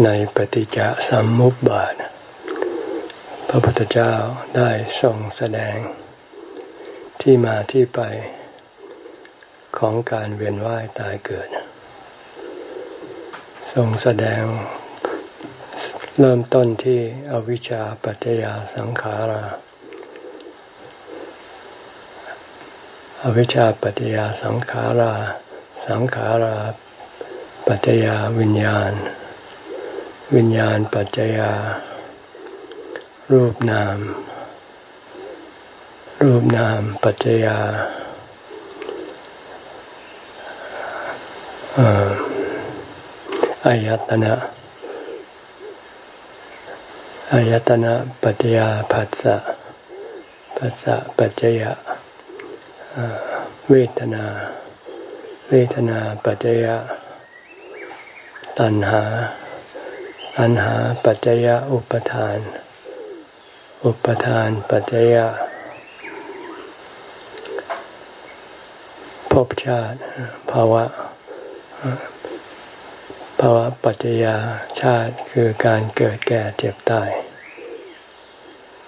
ในปฏิจจสมมุปบาท พระพุทธเจ้าได้ทรงแสดง ที่มาที่ไปของการเวียนว่ายตายเกิด ทรงแสดงเริ่มต้นที่อวิชชาปัจจยาสังขาราอวิชชาปัจจยาสังขารา สังขารา ปัจจยาวิญญาณ วิญญาณปัจจยา รูปนาม รูปนามปัจจยาอายตนะอายตนะปัจจยาผัสสะผัสสะปัจจยาเวทนา เวทนาปัจจยะตัณหา ตัณหาปัจจยะอุปทาน อุปทานปัจจยะภพชาติภาวะภาวะปัจจยาชาติคือการเกิดแก่เจ็บตาย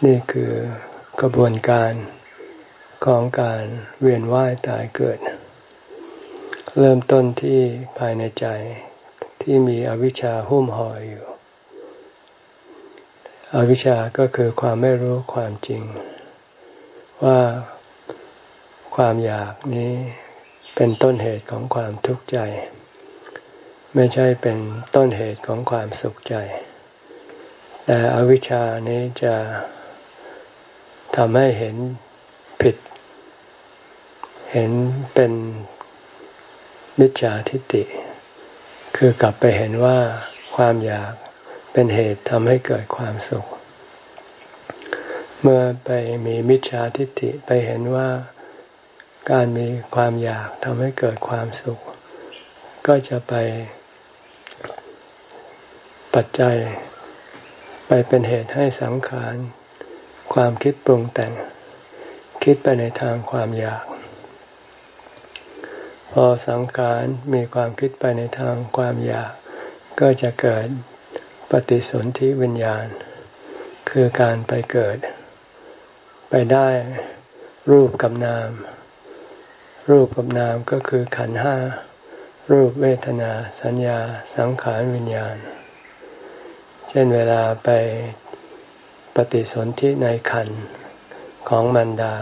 นี่คือกระบวนการของการเวียนว่ายตายเกิด เริ่มต้นที่ภายในใจที่มีอวิชชาหุ้มห่ออยู่ อวิชชาก็คือความไม่รู้ความจริง ว่าความอยากนี้เป็นต้นเหตุของความทุกข์ใจ ไม่ใช่เป็นต้นเหตุของความสุขใจ แต่อวิชชานี้จะทำให้เห็นผิด เห็นเป็นมิจฉาทิฏฐิคือกลับไปเห็นว่าความอยาก เป็นเหตุทำให้เกิดความสุข เมื่อไปมีมิจฉาทิฏฐิไปเห็นว่าการมีความอยากทำให้เกิดความสุข ก็จะไปปัจจัย ไปเป็นเหตุให้สังขาร ความคิดปรุงแต่ง คิดไปในทางความอยาก พอสังขารมีความคิดไปในทางความอยาก ก็จะเกิด ปฏิสนธิวิญญาณ คือการไปเกิด ไปได้รูปกับนาม รูปกับนามก็คือขันห้า รูปเวทนา สัญญา สังขารวิญญาณ เช่นเวลาไปปฏิสนธิในขันของมันดา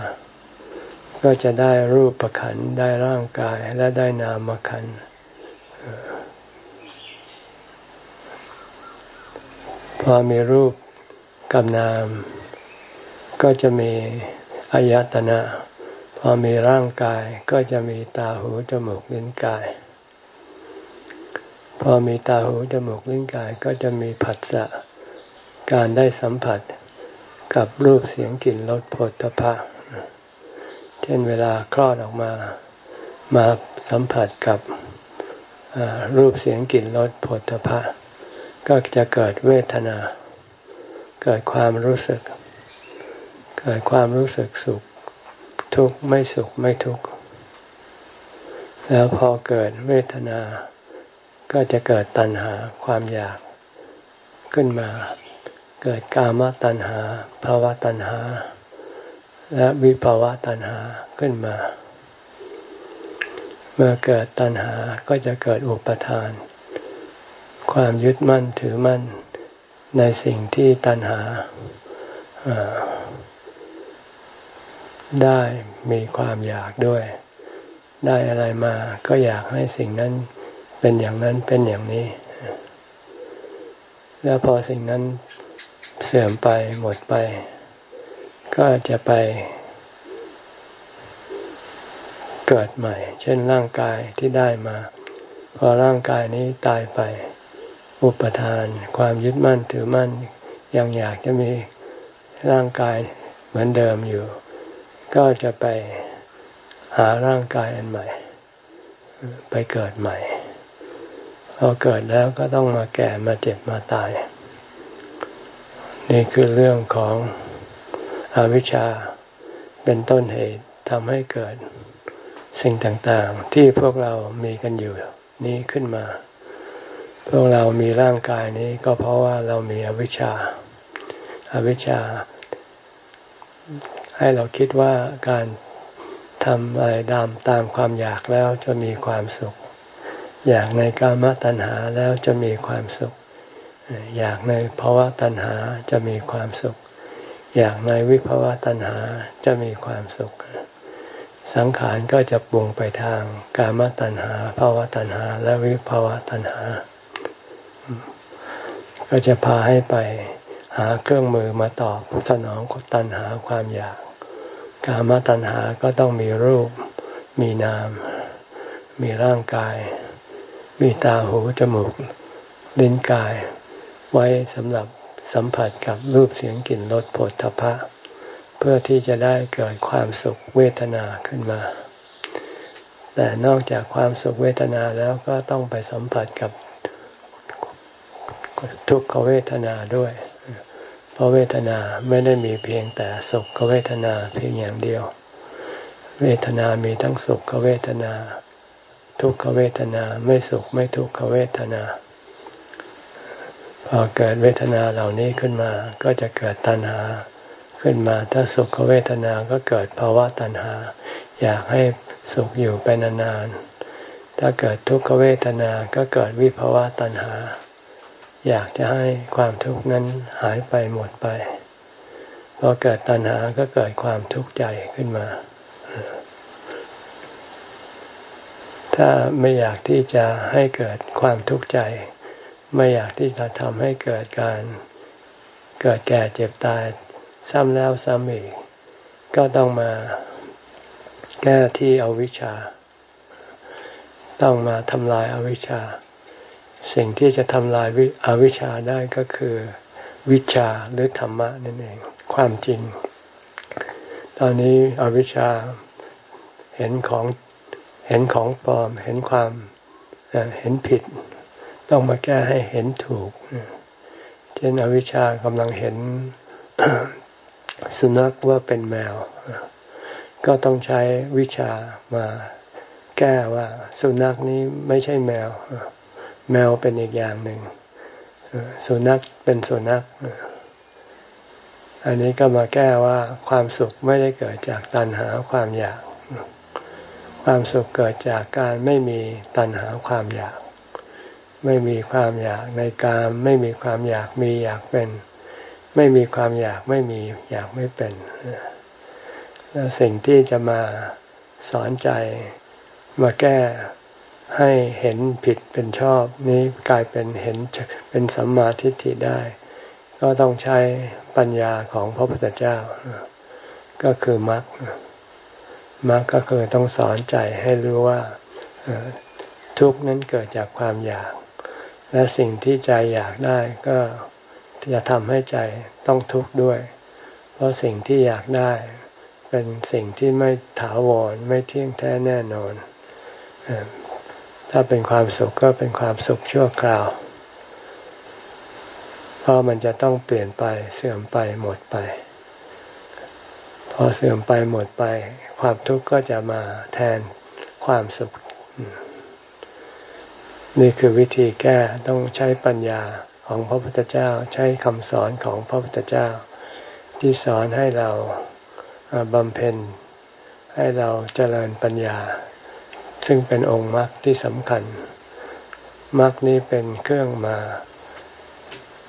ก็จะได้รูปประขันได้ร่างกายและได้นามขัน พอมีรูปกับนาม ก็จะมีอายตนะ พอมีร่างกายก็จะมีตาหูจมูกลิ้นกาย พอมีตาหูจมูกลิ้นกายก็จะมีผัสสะการได้สัมผัสกับรูปเสียงกลิ่นรสผลตภะเช่นเวลาคลอดออกมา มาสัมผัสกับรูปเสียงกลิ่นรสผลตภะ ก็จะเกิดเวทนา เกิดความรู้สึก เกิดความรู้สึกสุข ทุกข์ไม่สุขไม่ทุกข์ แล้วพอเกิดเวทนา ก็จะเกิดตัณหาความอยากขึ้นมา เกิดกามตัณหาภาวะตัณหา และวิภาวะตัณหาขึ้นมา เมื่อเกิดตัณหาก็จะเกิดอุปทาน ความยึดมั่นถือมั่นในสิ่งที่ตัณหาได้มีความอยากด้วย ได้อะไรมาก็อยากให้สิ่งนั้นเป็นอย่างนั้นเป็นอย่างนี้ แล้วพอสิ่งนั้นเสื่อมไปหมดไป ก็จะไปเกิดใหม่ เช่นร่างกายที่ได้มา พอร่างกายนี้ตายไป อุปทาน ความยึดมั่นถือมั่น ยังอยากจะมีร่างกายเหมือนเดิมอยู่ ก็จะไปหาร่างกายอันใหม่ ไปเกิดใหม่พอเกิดแล้วก็ต้องมาแก่มาเจ็บมาตาย นี่คือเรื่องของอวิชชาเป็นต้นเหตุทำให้เกิดสิ่งต่างๆ ที่พวกเรามีกันอยู่ นี้ขึ้นมา พวกเรามีร่างกายนี้ก็เพราะว่าเรามีอวิชชาอาวิชชา ให้เราคิดว่าการทำอะไรตามตามความอยากแล้วจะมีความสุข อยากในกามตัณหาแล้วจะมีความสุข อยากในภาวะตัณหาจะมีความสุข อยากในวิภาวะตัณหาจะมีความสุข สังขารก็จะปรุงไปทางกามตัณหาภาวะตัณหา และวิภาวะตัณหา ก็จะพาให้ไปหาเครื่องมือมาตอบสนองตัณหาความอยาก กามตัณหาก็ต้องมีรูป มีนาม มีร่างกาย มีตาหูจมูก ลิ้นกาย ไว้สำหรับสัมผัสกับรูปเสียงกลิ่นรสผลทพะ เพื่อที่จะได้เกิดความสุขเวทนาขึ้นมา แต่นอกจากความสุขเวทนาแล้วก็ต้องไปสัมผัสกับ ทุกขเวทนาด้วย เพราะเวทนาไม่ได้มีเพียงแต่สุขเวทนาเพียงอย่างเดียว เวทนามีทั้งสุขเวทนา ทุกขเวทนาไม่สุขไม่ทุกขเวทนาพอเกิดเวทนาเหล่านี้ขึ้นมา ก็จะเกิดตัณหาขึ้นมา ถ้าสุขเวทนาก็เกิดภาวะตัณหา อยากให้สุขอยู่ไปนานๆถ้าเกิดทุกขเวทนาก็เกิดวิภาวะตัณหา อยากจะให้ความทุกข์นั้นหายไปหมดไปพอเกิดตัณหาก็เกิดความทุกข์ใจขึ้นมา ถ้าไม่อยากที่จะให้เกิดความทุกข์ใจ ไม่อยากที่จะทำให้เกิดการเกิดแก่เจ็บตายซ้ำแล้วซ้ำอีก ก็ต้องมาแก้ที่อวิชชา ต้องมาทำลายอาวิชชา สิ่งที่จะทำลายอวิชชาได้ก็คือ วิชาหรือธรรมะนั่นเอง ความจริง ตอนนี้อวิชชาเห็นของเห็นของปลอม เห็นความเห็นผิด ต้องมาแก้ให้เห็นถูกเช่นอวิชชากำลังเห็นสุนัขว่าเป็นแมว ก็ต้องใช้วิชามาแก้ว่า สุนัขนี้ไม่ใช่แมว แมวเป็นอีกอย่างหนึ่งสุนัขเป็นสุนัขอันนี้ก็มาแก้ว่าความสุขไม่ได้เกิดจากตัณหาความอยาก ความสุขเกิดจากการไม่มีตัณหาความอยาก ไม่มีความอยากในการไม่มีความอยากมีอยากเป็น ไม่มีความอยากไม่มีอยากไม่เป็นแล้วสิ่งที่จะมาสอนใจมาแก้ ให้เห็นผิดเป็นชอบ นี้กลายเป็นเห็นเป็นสัมมาทิฏฐิได้ ก็ต้องใช้ปัญญาของพระพุทธเจ้า ก็คือมรรคมรรคก็คือต้องสอนใจให้รู้ว่าทุกนั้นเกิดจากความอยาก และสิ่งที่ใจอยากได้ก็จะทำให้ใจต้องทุกข์ด้วย เพราะสิ่งที่อยากได้ เป็นสิ่งที่ไม่ถาวรไม่เที่ยงแท้แน่นอน ถ้าเป็นความสุขก็เป็นความสุขชั่วคราว เพราะมันจะต้องเปลี่ยนไปเสื่อมไปหมดไป พอเสื่อมไปหมดไป ความทุกข์ก็จะมาแทนความสุข นี่คือวิธีแก้ต้องใช้ปัญญาของพระพุทธเจ้าใช้คำสอนของพระพุทธเจ้า ที่สอนให้เราบำเพ็ญให้เราเจริญปัญญา ซึ่งเป็นองค์มรรคที่สำคัญมรรคนี้เป็นเครื่องมา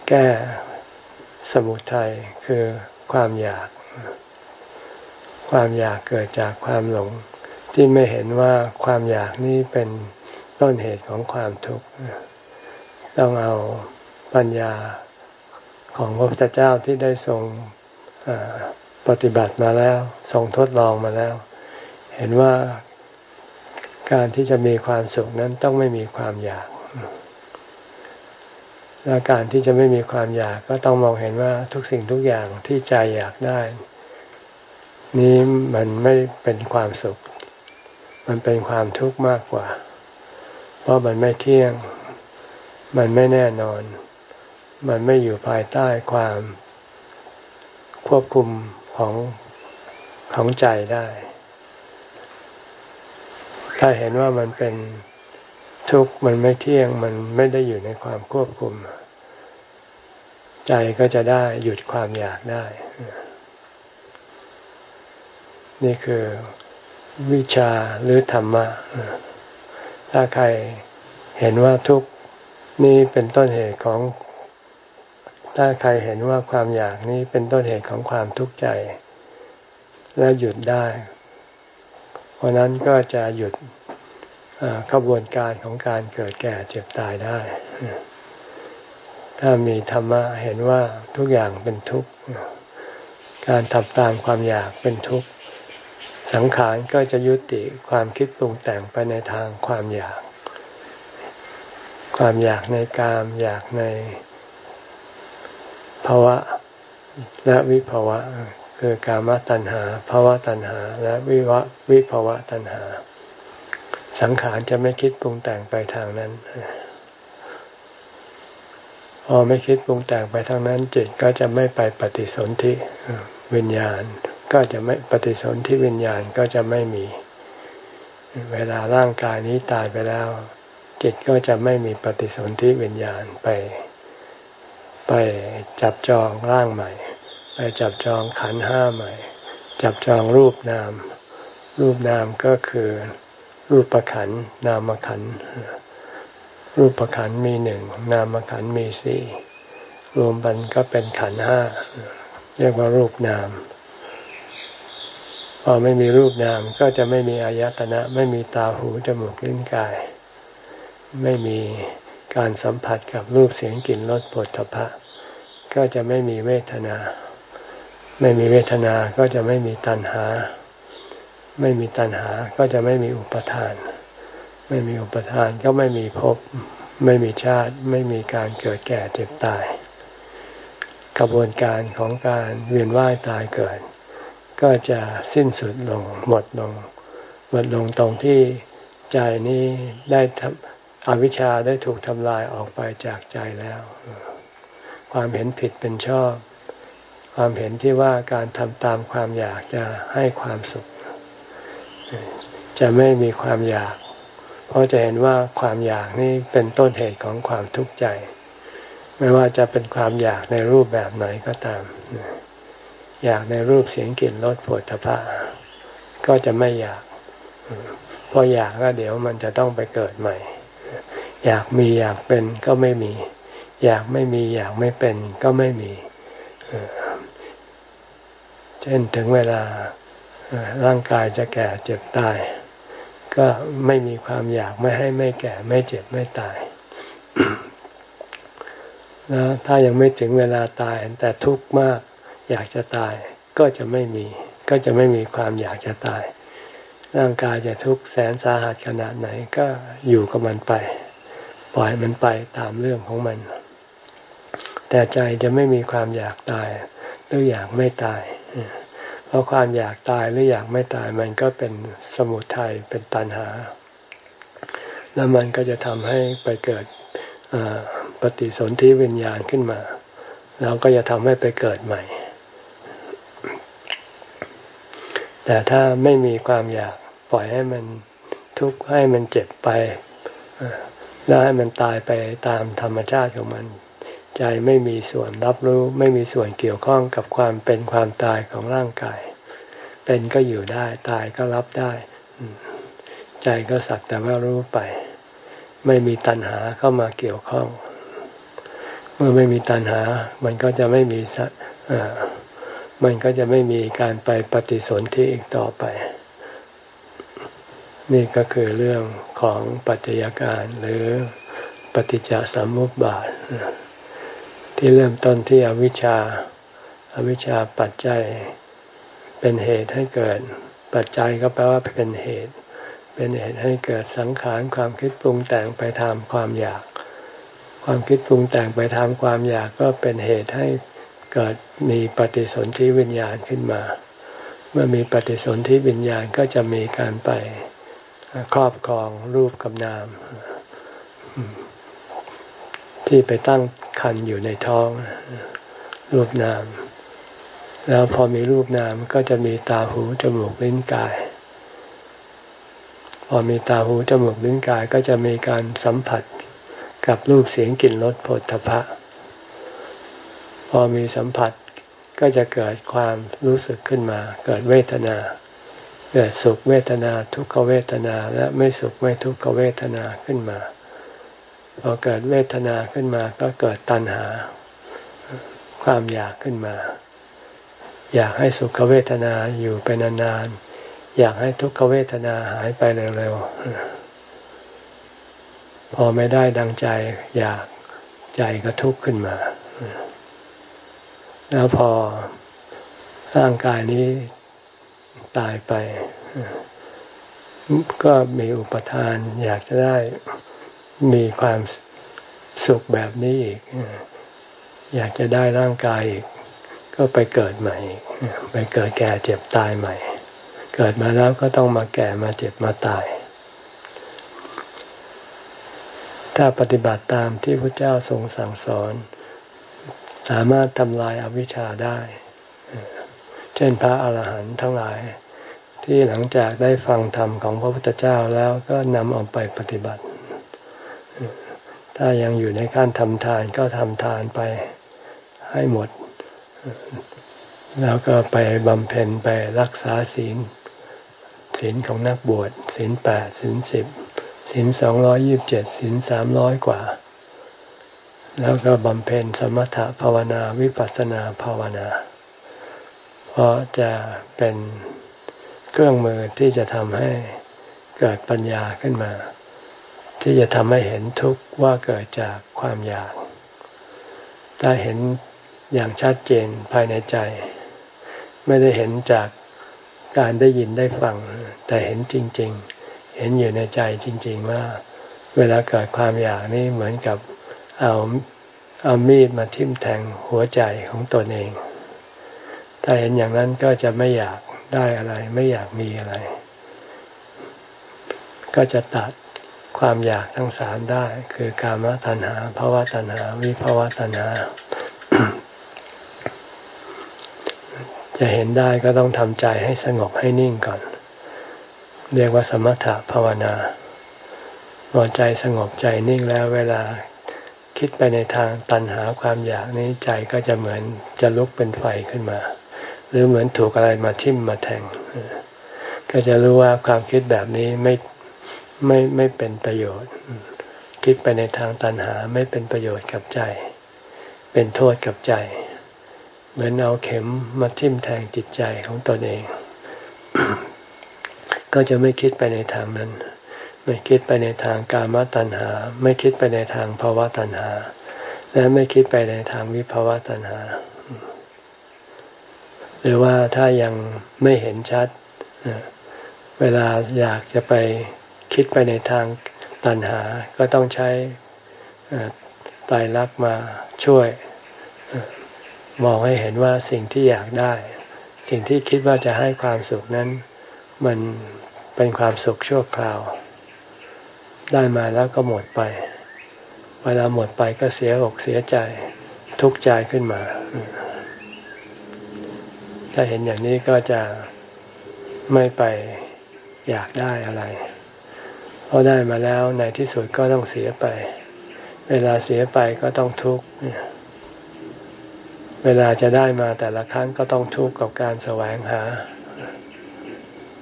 แก้สมุทัยคือความอยาก ความอยากเกิดจากความหลง ที่ไม่เห็นว่าความอยากนี้เป็นต้นเหตุของความทุกข์ต้องเอาปัญญาของพระพุทธเจ้าที่ได้ทรงปฏิบัติมาแล้วทรงทดลองมาแล้ว เห็นว่า การที่จะมีความสุขนั้นต้องไม่มีความอยากและการที่จะไม่มีความอยากก็ต้องมองเห็นว่าทุกสิ่งทุกอย่างที่ใจอยากได้ นี้มันไม่เป็นความสุข มันเป็นความทุกข์มากกว่า เพราะมันไม่เที่ยง มันไม่แน่นอน มันไม่อยู่ภายใต้ความควบคุมของของใจได้ ถ้าเห็นว่ามันเป็นทุกข์มันไม่เที่ยงมันไม่ได้อยู่ในความควบคุม ใจก็จะได้หยุดความอยากได้ นี่คือวิชาหรือธรรมะ ถ้าใครเห็นว่าทุกข์นี้เป็นต้นเหตุของ ถ้าใครเห็นว่าความอยากนี้เป็นต้นเหตุของความทุกข์ใจ และหยุดได้ ราะนั้นก็จะหยุดขบวนการของการเกิดแก่เจ็บตายได้ ถ้ามีธรรมะเห็นว่าทุกอย่างเป็นทุกข์ การทำตามความอยากเป็นทุกข์ สังขารก็จะยุติความคิดปรุงแต่งไปในทางความอยาก ความอยากในกาม อยากในภาวะและวิภาวะ คือกามตัณหาภาวะตัณหา และวิวะวิภาวะตัณหา สังขารจะไม่คิดปรุงแต่งไปทางนั้น พอไม่คิดปรุงแต่งไปทางนั้น จิตก็จะไม่ไปปฏิสนธิวิญญาณ ก็จะไม่ปฏิสนธิวิญญาณก็จะไม่มี เวลาร่างกายนี้ตายไปแล้ว จิตก็จะไม่มีปฏิสนธิวิญญาณไป ไปจับจองร่างใหม่ ไปจับจองขันห้าใหม่ จับจองรูปนาม รูปนามก็คือ รูปปรขันนามขันรูปปรขันมีหนึ่งนามขันมีสี่รวมกันก็เป็นขันห้าเรียกว่ารูปนาม พอไม่มีรูปนามก็จะไม่มีอายตนะ ไม่มีตาหูจมูกลิ้นกาย ไม่มีการสัมผัสกับรูปเสียงกลิ่นรสปวดทพะ ก็จะไม่มีเวทนา ไม่มีเวทนาก็จะไม่มีตัณหา ไม่มีตัณหาก็จะไม่มีอุปทาน ไม่มีอุปทานก็ไม่มีภพไม่มีชาติไม่มีการเกิดแก่เจ็บตาย กระบวนการของการเวียนว่ายตายเกิด ก็จะสิ้นสุดลงหมดลงหมดลงตรงที่ใจนี้ได้ทำอวิชชาได้ถูกทำลายออกไปจากใจแล้ว ความเห็นผิดเป็นชอบ ความเห็นที่ว่าการทำตามความอยากจะให้ความสุข จะไม่มีความอยาก เพราะจะเห็นว่าความอยากนี่เป็นต้นเหตุของความทุกข์ใจ ไม่ว่าจะเป็นความอยากในรูปแบบไหนก็ตาม อยากในรูปเสียงกลิ่นรสผลพะก็จะไม่อยากเพราะอยากก็เดี๋ยวมันจะต้องไปเกิดใหม่ อยากมีอยากเป็นก็ไม่มี อยากไม่มีอยากไม่เป็นก็ไม่มี เช่นถึงเวลาร่างกายจะแก่เจ็บตาย ก็ไม่มีความอยากไม่ให้ไม่แก่ไม่เจ็บไม่ตาย แล้วถ้ายังไม่ถึงเวลาตาย แต่ทุกข์มากอยากจะตายก็จะไม่มี ก็จะไม่มีความอยากจะตาย ร่างกายจะทุกข์แสนสาหัสขนาดไหนก็อยู่กับมันไป ปล่อยมันไปตามเรื่องของมัน แต่ใจจะไม่มีความอยากตายหรืออยากไม่ตาย เพราะความอยากตายหรืออยากไม่ตายมันก็เป็นสมุทัยเป็นตัณหา แล้วมันก็จะทำให้ไปเกิดปฏิสนธิวิญญาณขึ้นมา แล้วก็จะทำให้ไปเกิดใหม่ แต่ถ้าไม่มีความอยากปล่อยให้มันทุกข์ให้มันเจ็บไปแล้วให้มันตายไปตามธรรมชาติของมัน ใจไม่มีส่วนรับรู้ ไม่มีส่วนเกี่ยวข้องกับความเป็นความตายของร่างกาย เป็นก็อยู่ได้ตายก็รับได้ ใจก็สักแต่ว่ารู้ไป ไม่มีตัณหาเข้ามาเกี่ยวข้อง เมื่อไม่มีตัณหา มันก็จะไม่มีสัตมันก็จะไม่มีการไปปฏิสนธิอีกต่อไป นี่ก็คือเรื่องของปัจจัยการหรือปฏิจจสมุปบาท ที่เริ่มต้นที่อวิชชาอวิชชาปัจจัยเป็นเหตุให้เกิด ปัจจัยก็แปลว่าเป็นเหตุ เป็นเหตุให้เกิดสังขารความคิดปรุงแต่งไปตามความอยาก ความคิดปรุงแต่งไปตามความอยากก็เป็นเหตุให้เกิดมีปฏิสนธิวิญญาณขึ้นมา เมื่อมีปฏิสนธิวิญญาณก็จะมีการไปครอบครองรูปกับนาม ที่ไปตั้ง คันอยู่ในท้องรูปนาม แล้วพอมีรูปนามก็จะมีตาหูจมูกลิ้นกาย พอมีตาหูจมูกลิ้นกายก็จะมีการสัมผัสกับรูปเสียงกลิ่นรสผลทพะ พอมีสัมผัสก็จะเกิดความรู้สึกขึ้นมา เกิดเวทนา เกิดสุขเวทนาทุกขเวทนาและไม่สุขไม่ทุกขเวทนาขึ้นมา พอเกิดเวทนาขึ้นมาก็เกิดตัณหา ความอยากขึ้นมา อยากให้สุขเวทนาอยู่ไปนานๆอยากให้ทุกขเวทนาหายไปเร็วๆพอไม่ได้ดังใจ อยากใจก็ทุกข์ขึ้นมา แล้วพอร่างกายนี้ตายไป ก็มีอุปทานอยากจะได้ มีความสุขแบบนี้อีก อยากจะได้ร่างกายอีก ก็ไปเกิดใหม่ไปเกิดแก่เจ็บตายใหม่ เกิดมาแล้วก็ต้องมาแก่มาเจ็บมาตาย ถ้าปฏิบัติตามที่พระเจ้าทรงสั่งสอน สามารถทำลายอาวิชชาได้ เช่นพระอาหารหันต์ทั้งหลายที่หลังจากได้ฟังธรรมของพระพุทธเจ้าแล้วก็นำเอาไปปฏิบัติ ถ้ายังอยู่ในขั้นทำทานก็ทำทานไปให้หมด แล้วก็ไปบำเพ็ญไปรักษาศีล ศีลของนักบวชศีลแปดศีลสิบศีลสองร้อยยิบเจ็ดศีลสามร้อยกว่า แล้วก็บำเพ็ญสมถะภาวนาวิปัสสนาภาวนา เพราะจะเป็นเครื่องมือที่จะทำให้เกิดปัญญาขึ้นมา ที่จะทำให้เห็นทุกข์ว่าเกิดจากความอยาก ถ้าเห็นอย่างชัดเจนภายในใจ ไม่ได้เห็นจากการได้ยินได้ฟัง แต่เห็นจริง ๆ เห็นอยู่ในใจจริง ๆ ว่า เวลาเกิดความอยากนี่เหมือนกับเอาเอามีดมาทิ่มแทงหัวใจของตนเอง ถ้าเห็นอย่างนั้นก็จะไม่อยากได้อะไร ไม่อยากมีอะไร ก็จะตัด ความอยากทั้งสามได้ คือกามตัณหาภาวะตัณหา วิภาวะตัณหา จะเห็นได้ก็ต้องทำใจให้สงบให้นิ่งก่อน เรียกว่าสมถะภาวนาพอใจสงบใจนิ่งแล้วเวลาคิดไปในทางตันหาความอยากนี้ใจก็จะเหมือนจะลุกเป็นไฟขึ้นมา หรือเหมือนถูกอะไรมาทิ่มมาแทง ก็จะรู้ว่าความคิดแบบนี้ไม่ ไม่ไม่เป็นประโยชน์ คิดไปในทางตันหาไม่เป็นประโยชน์กับใจ เป็นโทษกับใจ เหมือนเอาเข็มมาทิ่มแทงจิตใจของตนเอง ก็จะไม่คิดไปในทางนั้น ไม่คิดไปในทางกามตัณหา ไม่คิดไปในทางภาวะตัณหา และไม่คิดไปในทางวิภาวะตัณหา หรือว่าถ้ายังไม่เห็นชัดเวลาอยากจะไป คิดไปในทางตัณหา ก็ต้องใช้ตายรักมาช่วย มองให้เห็นว่าสิ่งที่อยากได้ สิ่งที่คิดว่าจะให้ความสุขนั้น มันเป็นความสุขชั่วคราว ได้มาแล้วก็หมดไป เวลาหมดไปก็เสียอกเสียใจทุกข์ใจขึ้นมา ถ้าเห็นอย่างนี้ก็จะไม่ไปอยากได้อะไร ราะได้มาแล้วในที่สุดก็ต้องเสียไป เวลาเสียไปก็ต้องทุกข์เวลาจะได้มาแต่ละครั้งก็ต้องทุกข์กับการแสวงหา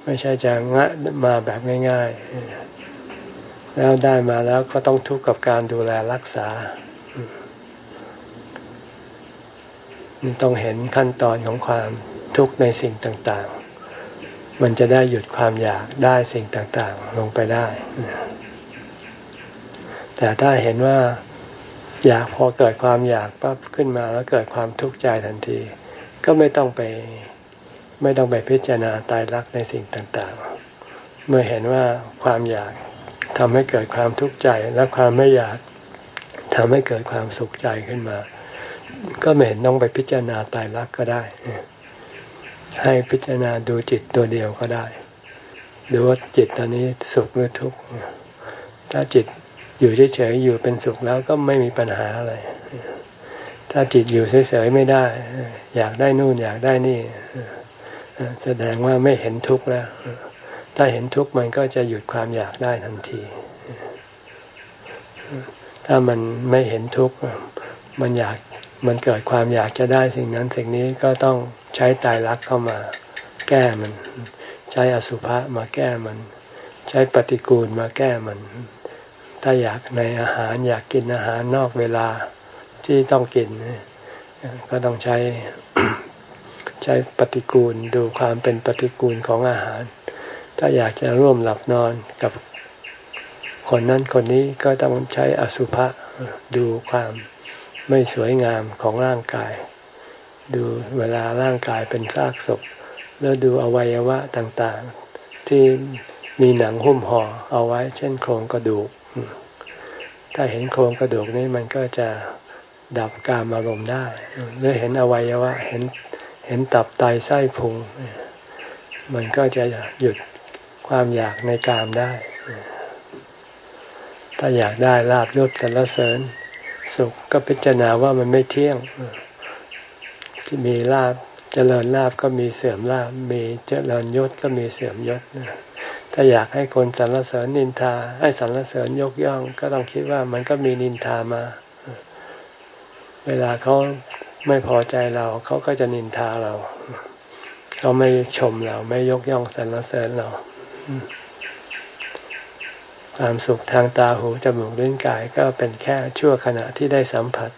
ไม่ใช่จะงะมาแบบง่าย ๆ แล้วได้มาแล้วก็ต้องทุกข์กับการดูแลรักษาต้องเห็นขั้นตอนของความทุกข์ในสิ่งต่างๆ มันจะได้หยุดความอยากได้สิ่งต่างๆ ลงไปได้ แต่ถ้าเห็นว่าอยากพอเกิดความอยากปั๊บขึ้นมาแล้วเกิดความทุกข์ใจทันที ก็ไม่ต้องไปไม่ต้องไปพิจารณาตายรักในสิ่งต่างๆ เมื่อเห็นว่าความอยากทำให้เกิดความทุกข์ใจและความไม่อยากทำให้เกิดความสุขใจขึ้นมา ก็ไม่เห็นต้องไปพิจารณาตายรักก็ได้ ให้พิจารณาดูจิตตัวเดียวก็ได้ดูว่าจิตตอนนี้สุขหรือทุกข์ถ้าจิตอยู่เฉยๆอยู่เป็นสุขแล้วก็ไม่มีปัญหาอะไร ถ้าจิตอยู่เฉยๆไม่ได้ อยากได้นู่นอยากได้นี่ แสดงว่าไม่เห็นทุกข์แล้ว ถ้าเห็นทุกข์มันก็จะหยุดความอยากได้ทันที ถ้ามันไม่เห็นทุกข์มันอยากมันเกิดความอยากจะได้สิ่งนั้นสิ่งนี้ก็ต้อง ใช้ตายรักเข้ามาแก้มัน ใช้อสุภะมาแก้มัน ใช้ปฏิกูลมาแก้มัน ถ้าอยากในอาหารอยากกินอาหารนอกเวลาที่ต้องกิน ก็ต้องใช้ใช้ปฏิกูลดูความเป็นปฏิกูลของอาหาร ถ้าอยากจะร่วมหลับนอนกับคนนั้นคนนี้ก็ต้องใช้อสุภะดูความไม่สวยงามของร่างกาย ดูเวลาร่างกายเป็นซากศพ แล้วดูอวัยวะต่างๆ ที่มีหนังหุ้มห่อเอาไว้ เช่นโครงกระดูก ถ้าเห็นโครงกระดูกนี้มันก็จะดับการอารมณ์ได้ หรือเห็นอวัยวะ เห็นเห็นตับไตไส้พุง มันก็จะหยุดความอยากในกามได้ ถ้าอยากได้ลาบยศสรรเสริญ สุขก็พิจารณาว่ามันไม่เที่ยง มีลาบเจริญลาบก็มีเสื่อมลาบมีเจริญยศก็มีเสื่อมยศถ้าอยากให้คนสรรเสริญนินทา ให้สรรเสริญยกย่อง ก็ต้องคิดว่ามันก็มีนินทามา เวลาเขาไม่พอใจเราเขาก็จะนินทาเราเขาไม่ชมเรา ไม่ยกย่องสรรเสริญเราความสุขทางตาหูจมูกลิ้นกายก็เป็นแค่ชั่วขณะที่ได้สัมผัส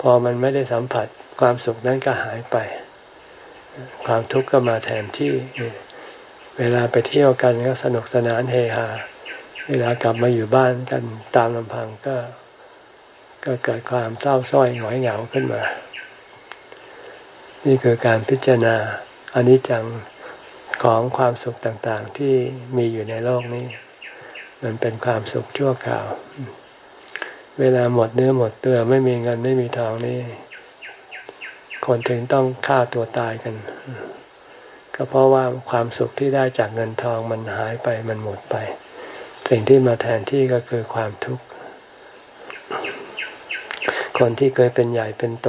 พอมันไม่ได้สัมผัส ความสุขนั้นก็หายไป ความทุกข์ก็มาแทนที่ เวลาไปเที่ยวกันก็สนุกสนานเฮฮา เวลากลับมาอยู่บ้านกันตามลำพังก็ ก็เกิดความเศร้าส้อยหงอยเหงาขึ้นมา นี่คือการพิจารณาอนิจจังของความสุขต่างๆที่มีอยู่ในโลกนี้ มันเป็นความสุขชั่วคราว เวลาหมดเนื้อหมดตัวไม่มีเงินไม่มีทองนี่ คนถึงต้องฆ่าตัวตายกัน ก็เพราะว่าความสุขที่ได้จากเงินทองมันหายไปมันหมดไป สิ่งที่มาแทนที่ก็คือความทุกข์ คนที่เคยเป็นใหญ่เป็นโต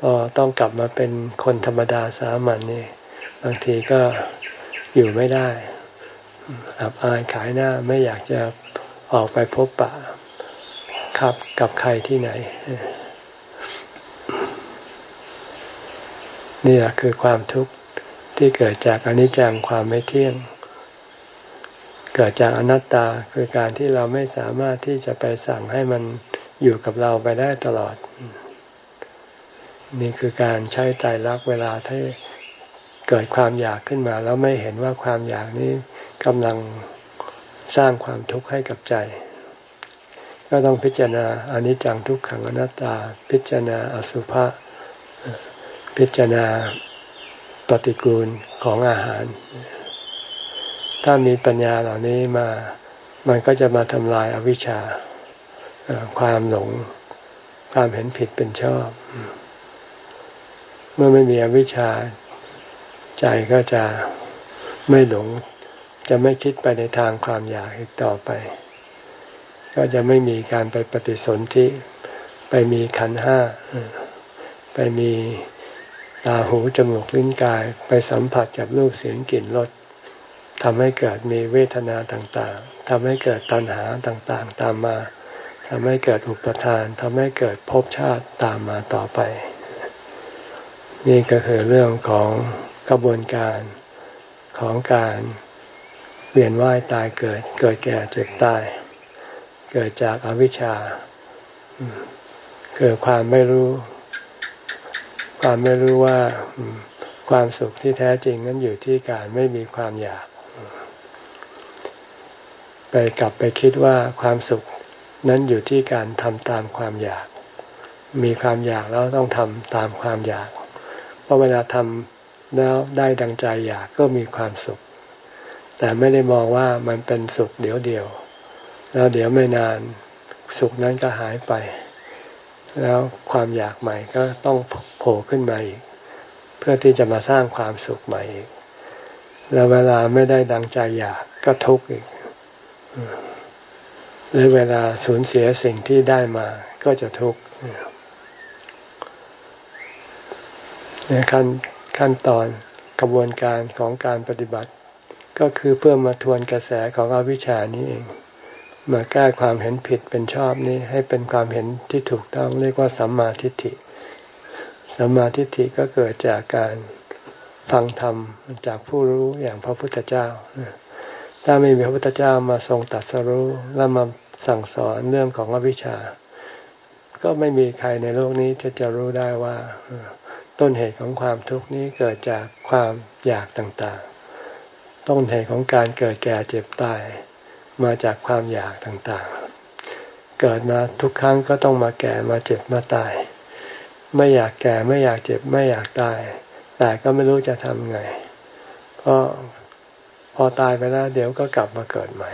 พอต้องกลับมาเป็นคนธรรมดาสามัญนนี่ บางทีก็อยู่ไม่ได้ อับอายขายหน้าไม่อยากจะออกไปพบปะครับกับใครที่ไหน นี่แหละคือความทุกข์ที่เกิดจากอนิจจังความไม่เที่ยง เกิดจากอนัตตาคือการที่เราไม่สามารถที่จะไปสั่งให้มันอยู่กับเราไปได้ตลอด นี่คือการใช้ใจรักเวลาที่เกิดความอยากขึ้นมา แล้วไม่เห็นว่าความอยากนี้กำลังสร้างความทุกข์ให้กับใจ ก็ต้องพิจารณาอนิจจังทุกขังอนัตตา พิจารณาอสุภะ พิจารณาปฏิกูลของอาหาร ถ้ามีปัญญาเหล่านี้มา มันก็จะมาทำลายอาวิชชา ความหลง ความเห็นผิดเป็นชอบ เมื่อไม่มีอวิชชา ใจก็จะไม่หลง จะไม่คิดไปในทางความอยากอีกต่อไป ก็จะไม่มีการไปปฏิสนธิ ไปมีขันห้า ไปมี ตาหูจมูกลิ้นกายไปสัมผัสกับรูปเสียงกลิ่นรสทำให้เกิดมีเวทนาต่างๆทำให้เกิดตัณหาต่างๆ ตามมาทำให้เกิดอุปทานทำให้เกิดภพชาติตามมาต่อไป นี่ก็คือเรื่องของกระบวนการของการเวียนว่ายตายเกิด เกิดแก่เจ็บตาย เกิดจากอวิชชาเกิดความไม่รู้ ความไม่รู้ว่าความสุขที่แท้จริงนั้นอยู่ที่การไม่มีความอยาก ไปกลับไปคิดว่าความสุขนั้นอยู่ที่การทำตามความอยาก มีความอยากแล้วต้องทำตามความอยาก เพราะเวลาทำแล้วได้ดังใจอยากก็มีความสุข แต่ไม่ได้มองว่ามันเป็นสุขเดี๋ยวเดียว แล้วเดี๋ยวไม่นานสุขนั้นก็หายไป แล้วความอยากใหม่ก็ต้อง ล่ขึ้นมาอีก เพื่อที่จะมาสร้างความสุขใหม่อีก แล้วเวลาไม่ได้ดังใจอยากก็ทุกข์อีก หรือเวลาสูญเสียสิ่งที่ได้มาก็จะทุกข์เนี่ยขั้นขั้นตอนกระบวนการของการปฏิบัติ ก็คือเพื่อมาทวนกระแสของอวิชชานี้เอง มาแก้ความเห็นผิดเป็นชอบนี้ให้เป็นความเห็นที่ถูกต้องเรียกว่าสัมมาทิฏฐิ สัมมาทิฏฐิก็เกิดจากการฟังธรรมจากผู้รู้อย่างพระพุทธเจ้า ถ้าไม่มีพระพุทธเจ้ามาทรงตัดสรู้แล้วมาสั่งสอนเรื่องของอวิชชา ก็ไม่มีใครในโลกนี้จะจะรู้ได้ว่า ต้นเหตุของความทุกข์นี้เกิดจากความอยากต่างๆ ต้นเหตุของการเกิดแก่เจ็บตายมาจากความอยากต่างๆ เกิดมาทุกครั้งก็ต้องมาแก่มาเจ็บมาตาย ไม่อยากแก่ไม่อยากเจ็บไม่อยากตาย แต่ก็ไม่รู้จะทำไง เพราะพอตายไปแล้ว เดี๋ยวก็กลับมาเกิดใหม่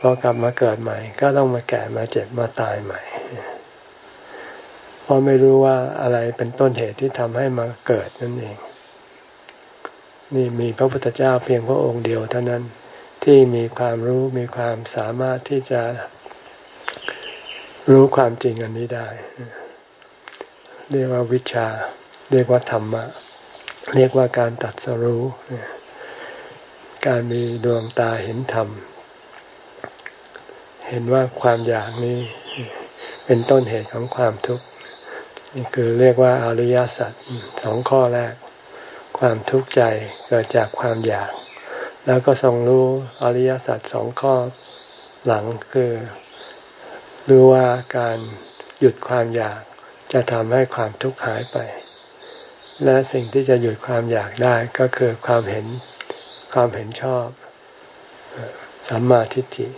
พอกลับมาเกิดใหม่ ก็ต้องมาแก่มาเจ็บมาตายใหม่เพราะไม่รู้ว่าอะไรเป็นต้นเหตุที่ทำให้มาเกิดนั่นเอง นี่มีพระพุทธเจ้าเพียงพระองค์เดียวเท่านั้นที่มีความรู้มีความสามารถที่จะรู้ความจริงอันนี้ได้ เรียกว่าวิชา เรียกว่าธรรมะ เรียกว่าการตัดสรู้ การมีดวงตาเห็นธรรม เห็นว่าความอยากนี้เป็นต้นเหตุของความทุกข์นี่คือเรียกว่าอริยสัจสองข้อแรก ความทุกข์ใจเกิดจากความอยาก แล้วก็ทรงรู้อริยสัจสองข้อหลังคือรู้ว่าการหยุดความอยาก จะทำให้ความทุกข์หายไป และสิ่งที่จะหยุดความอยากได้ก็คือความเห็นความเห็นชอบสัมมาทิฏฐิ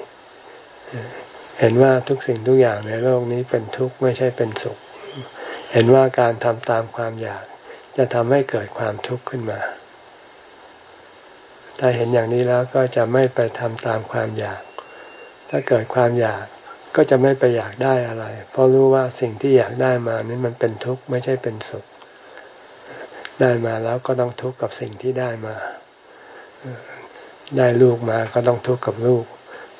เห็นว่าทุกสิ่งทุกอย่างในโลกนี้เป็นทุกข์ไม่ใช่เป็นสุข เห็นว่าการทำตามความอยาก จะทำให้เกิดความทุกข์ขึ้นมา ถ้าเห็นอย่างนี้แล้วก็จะไม่ไปทำตามความอยาก ถ้าเกิดความอยาก ก็จะไม่ไปอยากได้อะไร เพราะรู้ว่าสิ่งที่อยากได้มานี้มันเป็นทุกข์ไม่ใช่เป็นสุข ได้มาแล้วก็ต้องทุกข์กับสิ่งที่ได้มา ได้ลูกมาก็ต้องทุกข์กับลูก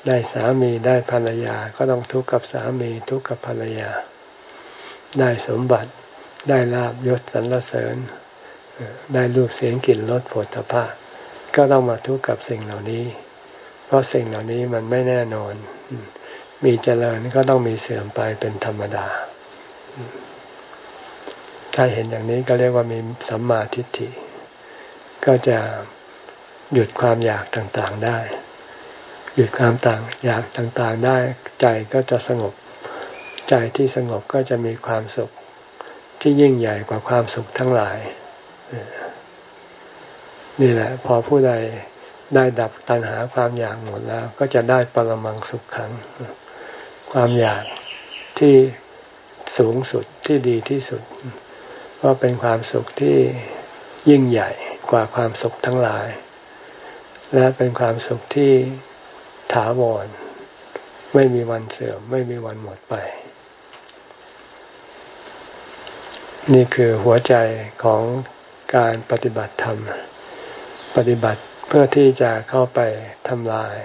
ได้สามีได้ภรรยา ก็ต้องทุกข์กับสามี ทุกข์กับภรรยา ได้สมบัติ ได้ลาบยศสรรเสริญ ได้รูปเสียงกลิ่นรสผลตภะก็ต้องมาทุกข์กับสิ่งเหล่านี้ เพราะสิ่งเหล่านี้มันไม่แน่นอน มีเจริญก็ต้องมีเสื่อมไปเป็นธรรมดา ถ้าเห็นอย่างนี้ก็เรียกว่ามีสัมมาทิฏฐิ ก็จะหยุดความอยากต่างๆได้ หยุดความต่างอยากต่างๆได้ ใจก็จะสงบ ใจที่สงบก็จะมีความสุขที่ยิ่งใหญ่กว่าความสุขทั้งหลาย นี่แหละ พอผู้ใดได้ดับตัณหาความอยากหมดแล้ว ก็จะได้ปรมังสุขขัง ความอยากที่สูงสุดที่ดีที่สุดก็เป็นความสุขที่ยิ่งใหญ่กว่าความสุขทั้งหลาย และเป็นความสุขที่ถาวร ไม่มีวันเสื่อม ไม่มีวันหมดไป นี่คือหัวใจของการปฏิบัติธรรม ปฏิบัติเพื่อที่จะเข้าไปทำลาย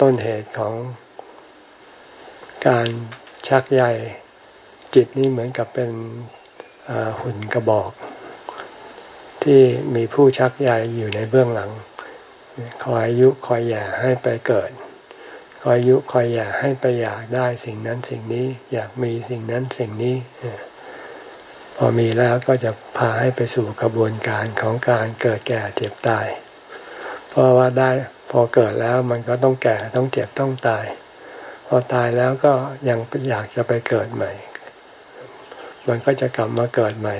ต้นเหตุของ การชักใยจิตนี่เหมือนกับเป็นหุ่นกระบอก ที่มีผู้ชักใยอยู่ในเบื้องหลัง คอยยุคอยอย่าให้ไปเกิด คอยยุคอยอย่าให้ไปอยากได้สิ่งนั้นสิ่งนี้อยากมีสิ่งนั้นสิ่งนี้ พอมีแล้วก็จะพาให้ไปสู่กระบวนการของการเกิดแก่เจ็บตาย เพราะว่าได้พอเกิดแล้วมันก็ต้องแก่ต้องเจ็บต้องตาย พอตายแล้วก็ยังอยากจะไปเกิดใหม่ มันก็จะกลับมาเกิดใหม่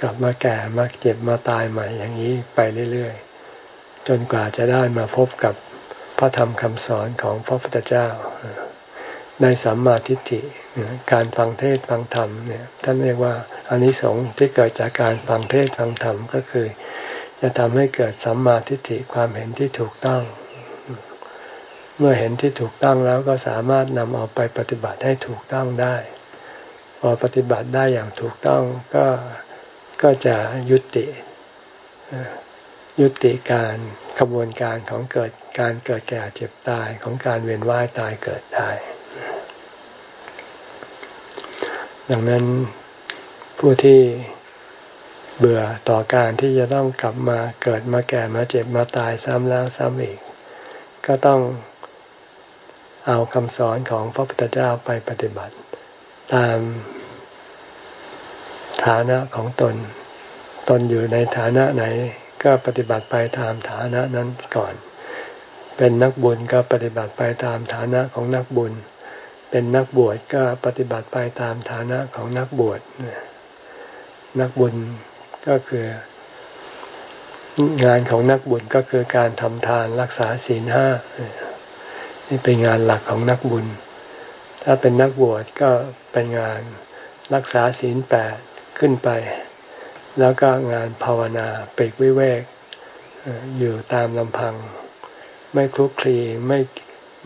กลับมาแก่มาเจ็บมาตายใหม่อย่างนี้ไปเรื่อยๆ จนกว่าจะได้มาพบกับพระธรรมคำสอนของพระพุทธเจ้าในสัมมาทิฏฐิการฟังเทศฟังธรรมเนี่ยท่านเรียกว่าอานิสงส์ที่เกิดจากการฟังเทศฟังธรรมก็คือ จะทำให้เกิดสัมมาทิฏฐิความเห็นที่ถูกต้อง เมื่อเห็นที่ถูกต้องแล้วก็สามารถนำเอาไปปฏิบัติให้ถูกต้องได้ พอปฏิบัติได้อย่างถูกต้องก็ก็จะยุติ ยุติการกระบวนการของเกิดการเกิดแก่เจ็บตายของการเวียนว่ายตายเกิดได้ดังนั้นผู้ที่เบื่อต่อการที่จะต้องกลับมาเกิดมาแก่มาเจ็บมาตายซ้ำแล้วซ้ำอีก ก็ต้อง เอาคำสอนของพระพุทธเจ้าไปปฏิบัติ ตามฐานะของตน ตนอยู่ในฐานะไหนก็ปฏิบัติไปตามฐานะนั้นก่อน เป็นนักบุญก็ปฏิบัติไปตามฐานะของนักบุญ เป็นนักบวชก็ปฏิบัติไปตามฐานะของนักบวชนักบุญก็คืองานของนักบุญก็คือการทำทานรักษาศีลห้า นี่เป็นงานหลักของนักบุญ ถ้าเป็นนักบวชก็เป็นงานรักษาศีลแปดขึ้นไป แล้วก็งานภาวนาเปกวิเวก อยู่ตามลำพัง ไม่คลุกคลีไม่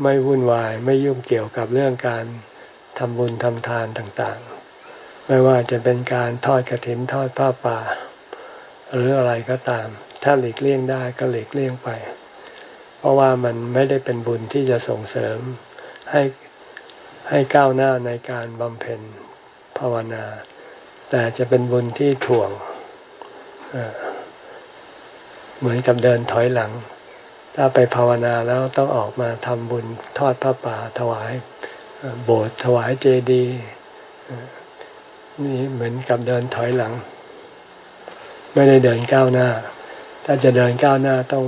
ไม่วุ่นวาย ไม่ยุ่งเกี่ยวกับเรื่องการทำบุญทำทานต่างๆ ไม่ว่าจะเป็นการทอดกระถินทอดผ้าป่า หรืออะไรก็ตาม ถ้าหลีกเลี่ยงได้ก็หลีกเลี่ยงไป เพราะว่ามันไม่ได้เป็นบุญที่จะส่งเสริมให้ให้ก้าวหน้าในการบำเพ็ญภาวนา แต่จะเป็นบุญที่ถ่วงเหมือนกับเดินถอยหลัง ถ้าไปภาวนาแล้วต้องออกมาทำบุญทอดพระป่าถวายโบสถ์ถวายเจดีย์นี่เหมือนกับเดินถอยหลัง ไม่ได้เดินก้าวหน้า ถ้าจะเดินก้าวหน้าต้อง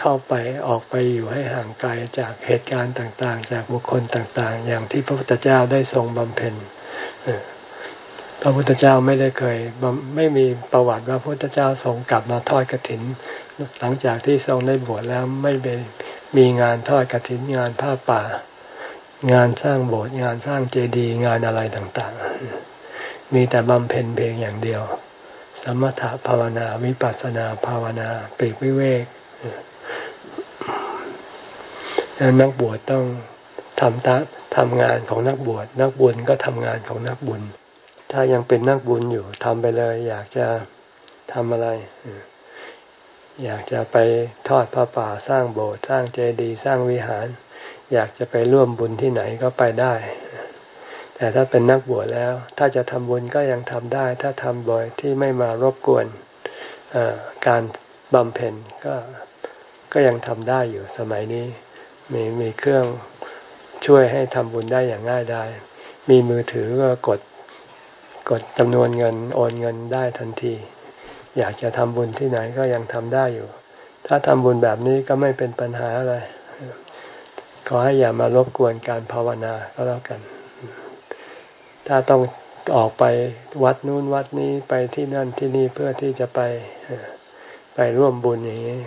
เข้าไปออกไปอยู่ให้ห่างไกลจากเหตุการณ์ต่างๆ จากบุคคลต่างๆ อย่างที่พระพุทธเจ้าได้ทรงบำเพ็ญพระพุทธเจ้าไม่ได้เคยไม่มีประวัติว่าพระพุทธเจ้าทรงกลับมาทอดกรถิน หลังจากที่ทรงได้บวชแล้วไม่ไปมีงานทอดกรถินงานผ้าป่า งานสร้างโบสถ์งานสร้างเจดีย์งานอะไรต่างๆ มีแต่บำเพ็ญเพียงอย่างเดียว สมถะภาวนาวิปัสสนาภาวนาปีกวิเวก นักบวชต้องทำตาทำงานของนักบวชนักบุญก็ทำงานของนักบุญ ถ้ายังเป็นนักบุญอยู่ทำไปเลย อยากจะทำอะไร อยากจะไปทอดพระป่าสร้างโบสถ์สร้างเจดีย์สร้างวิหาร อยากจะไปร่วมบุญที่ไหนก็ไปได้ แต่ถ้าเป็นนักบวชแล้ว ถ้าจะทำบุญก็ยังทำได้ ถ้าทำบ่อยที่ไม่มารบกวนการบำเพ็ญก็ก็ยังทำได้อยู่สมัยนี้ มีมีเครื่องช่วยให้ทำบุญได้อย่างง่ายได้มีมือถือก็กดกดจำนวนเงินโอนเงินได้ทันที อยากจะทำบุญที่ไหนก็ยังทำได้อยู่ ถ้าทำบุญแบบนี้ก็ไม่เป็นปัญหาอะไร ขอให้อย่ามารบกวนการภาวนาก็แล้วกัน ถ้าต้องออกไปวัดนู้นวัดนี้ไปที่นั่นที่นี่เพื่อที่จะไปไปร่วมบุญอย่างนี้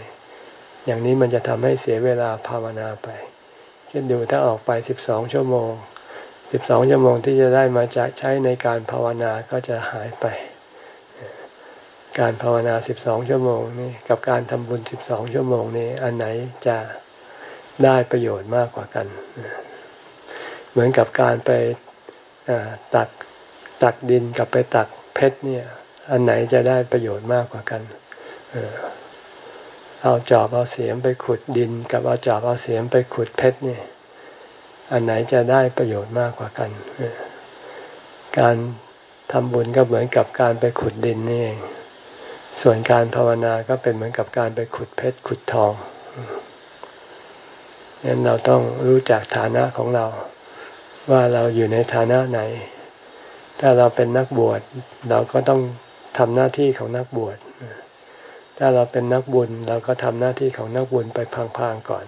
อย่างนี้มันจะทำให้เสียเวลาภาวนาไปเช่นดูถ้าออกไปสิบสองชั่วโมงสิบสองชั่วโมงที่จะได้มาจากใช้ในการภาวนาก็จะหายไป การภาวนาสิบสองชั่วโมงนี่กับการทำบุญสิบสองชั่วโมงนี้อันไหนจะได้ประโยชน์มากกว่ากัน เหมือนกับการไปตักตักดินกับไปตักเพชรเนี่ย อันไหนจะได้ประโยชน์มากกว่ากัน เอาจอบเอาเสียมไปขุดดิน กับเอาจอบเอาเสียมไปขุดเพชรเนี่ยอันไหนจะได้ประโยชน์มากกว่ากัน การทำบุญก็เหมือนกับการไปขุดดินนี่เอง ส่วนการภาวนาก็เป็นเหมือนกับการไปขุดเพชรขุดทองนั้นเราต้องรู้จักฐานะของเรา ว่าเราอยู่ในฐานะไหน ถ้าเราเป็นนักบวชเราก็ต้องทำหน้าที่ของนักบวช ถ้าเราเป็นนักบุญเราก็ทำหน้าที่ของนักบุญไปพังๆก่อน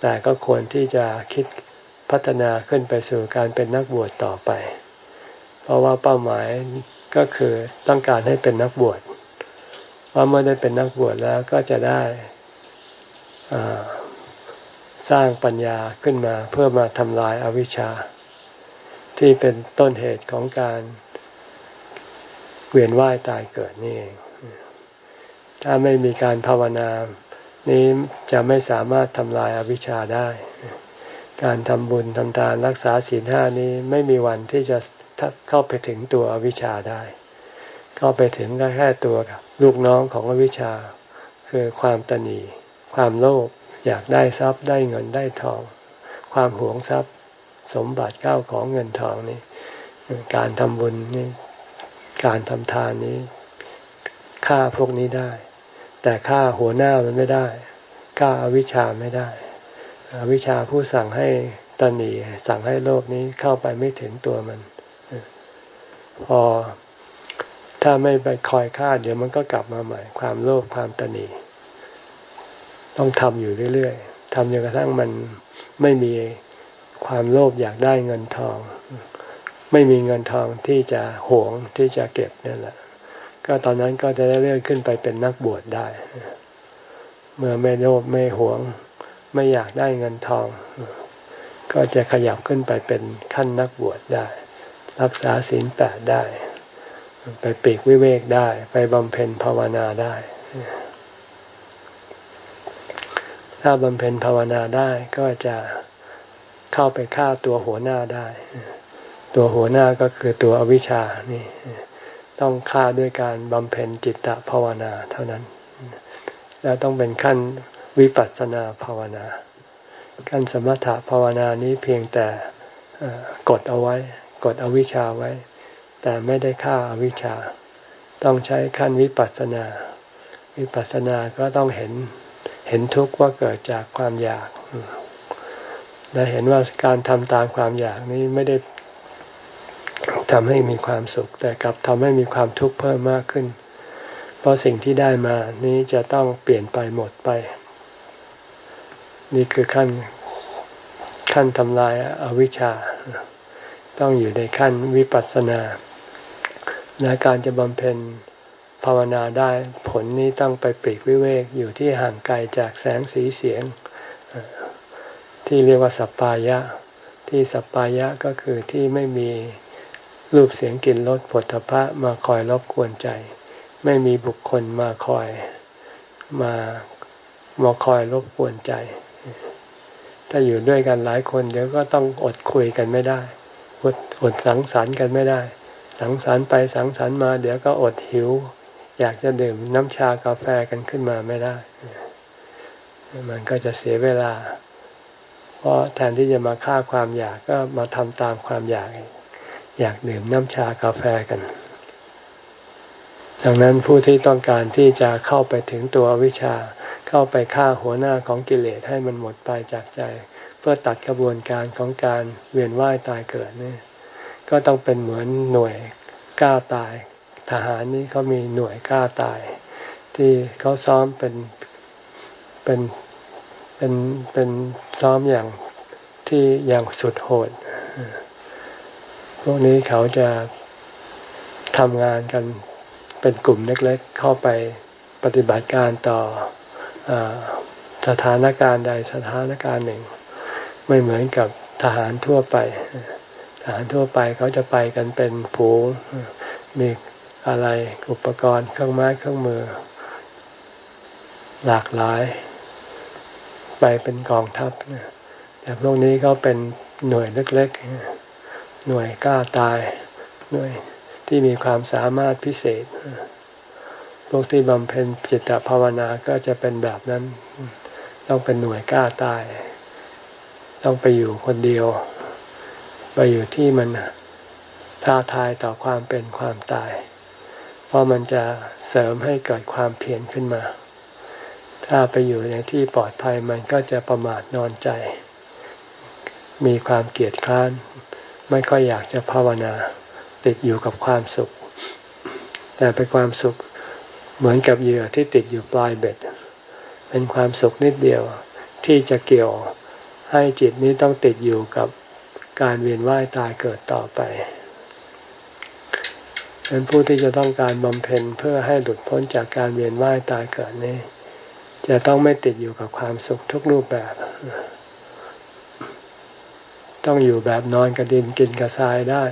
แต่ก็ควรที่จะคิดพัฒนาขึ้นไปสู่การเป็นนักบวชต่อไป เพราะว่าเป้าหมายก็คือต้องการให้เป็นนักบวชว่าเมื่อได้เป็นนักบวชแล้วก็จะได้สร้างปัญญาขึ้นมาเพื่อมาทำลายอาวิชชา ที่เป็นต้นเหตุของการเวียนว่ายตายเกิดนี่เอง ถ้าไม่มีการภาวนา นี้จะไม่สามารถทำลายอาวิชชาได้ การทำบุญทำทานรักษาศีลห้านี้ไม่มีวันที่จะเข้าไปถึงตัวอวิชชาได้ เข้าไปถึงได้แค่ตัวลูกน้องของอวิชชา คือความตนีความโลภอยากได้ทรัพย์ได้เงินได้ทอง ความหวงทรัพย์ สมบัติเก้าของเงินทองนี่การทำบุญนี่การทำทานนี้ฆ่าพวกนี้ได้ แต่ฆ่าหัวหน้ามันไม่ได้ฆ่าอาวิชชาไม่ได้ อวิชชาผู้สั่งให้ตนีสั่งให้โลกนี้เข้าไปไม่ถึงตัวมัน พอถ้าไม่ไปคอยฆ่าเดี๋ยวมันก็กลับมาใหม่ ความโลภความตนีต้องทำอยู่เรื่อยๆทำจนกระทั่งมันไม่มีความโลภอยากได้เงินทอง ไม่มีเงินทองที่จะหวงที่จะเก็บนั่นแหละ ก็ตอนนั้นก็จะได้เลื่อนขึ้นไปเป็นนักบวชได้ เมื่อไม่โลภไม่หวง ไม่อยากได้เงินทอง ก็จะขยับขึ้นไปเป็นขั้นนักบวชได้ รักษาศีลแปดได้ ไปปีกวิเวกได้ ไปบำเพ็ญภาวนาได้ ถ้าบำเพ็ญภาวนาได้ก็จะเข้าไปฆ่าตัวหัวหน้าได้ ตัวหัวหน้าก็คือตัวอวิชชานี่ ต้องฆ่าด้วยการบำเพ็ญจิตตภาวนาเท่านั้น แล้วต้องเป็นขั้นวิปัสสนาภาวนา ขั้นสมถะภาวนานี้เพียงแต่กดเอาไว้ กดอวิชชาไว้ แต่ไม่ได้ฆ่าอาวิชชา ต้องใช้ขั้นวิปัสสนา วิปัสสนาก็ต้องเห็นเห็นทุกข์ว่าเกิดจากความอยากและเห็นว่าการทำตามความอยากนี้ไม่ได้ ทำให้มีความสุข แต่กลับทำให้มีความทุกข์เพิ่มมากขึ้น เพราะสิ่งที่ได้มานี้จะต้องเปลี่ยนไปหมดไป นี่คือขั้นขั้นทำลายอาวิชชา ต้องอยู่ในขั้นวิปัสสนาและการจะบำเพ็ญภาวนาได้ผลนี้ต้องไปปลีกวิเวกอยู่ที่ห่างไกลจากแสงสีเสียง ที่เรียกว่าสัปปายะ ที่สัปปายะก็คือที่ไม่มี รูปเสียงกลิ่นรสผลทพะมาคอยรบกวนใจ ไม่มีบุคคลมาคอยมามาคอยรบกวนใจ ถ้าอยู่ด้วยกันหลายคนเดี๋ยวก็ต้องอดคุยกันไม่ได้ อดอดสังสรรค์กันไม่ได้ สังสรรค์ไปสังสรรค์มา เดี๋ยวก็อดหิว อยากจะดื่มน้ำชากาแฟกันขึ้นมาไม่ได้ มันก็จะเสียเวลา เพราะแทนที่จะมาฆ่าความอยากก็มาทำตามความอยากอ อยากดื่มน้ำชากาแฟกัน ดังนั้นผู้ที่ต้องการที่จะเข้าไปถึงตัววิชา เข้าไปฆ่าหัวหน้าของกิเลสให้มันหมดไปจากใจ เพื่อตัดกระบวนการของการเวียนว่ายตายเกิดนี่ก็ต้องเป็นเหมือนหน่วยกล้าตาย ทหารนี่เขามีหน่วยกล้าตาย ที่เขาซ้อมเป็นเป็นเป็นเป็นซ้อมอย่างที่อย่างสุดโหด พวกนี้เขาจะทำงานกันเป็นกลุ่มเล็กๆ เข้าไปปฏิบัติการต่ออสถานการณ์ใดสถานการณ์หนึ่ง ไม่เหมือนกับทหารทั่วไป ทหารทั่วไปเขาจะไปกันเป็นผูงมีอะไรอุปกรณ์เครื่องไม้เครื่องมือ หลากหลาย ไปเป็นกองทัพแต่พวกนี้เขาเป็นหน่วยเล็กๆ หน่วยกล้าตายหน่วยที่มีความสามารถพิเศษ พวกที่บำเพ็ญจิตภาวนาก็จะเป็นแบบนั้น ต้องเป็นหน่วยกล้าตาย ต้องไปอยู่คนเดียว ไปอยู่ที่มันท้าทายต่อความเป็นความตาย เพราะมันจะเสริมให้เกิดความเพียรขึ้นมา ถ้าไปอยู่ในที่ปลอดภัยมันก็จะประมาทนอนใจ มีความเกียดคร้าน ไม่ค่อยอยากจะภาวนาติดอยู่กับความสุข แต่เป็นความสุขเหมือนกับเหยื่อที่ติดอยู่ปลายเบ็ด เป็นความสุขนิดเดียวที่จะเกี่ยวให้จิตนี้ต้องติดอยู่กับการเวียนว่ายตายเกิดต่อไปเป็นผู้ที่จะต้องการบำเพ็ญเพื่อให้หลุดพ้นจากการเวียนว่ายตายเกิดนี้ จะต้องไม่ติดอยู่กับความสุขทุกรูปแบบ ต้องอยู่แบบนอนกระดินกินกระทรายได้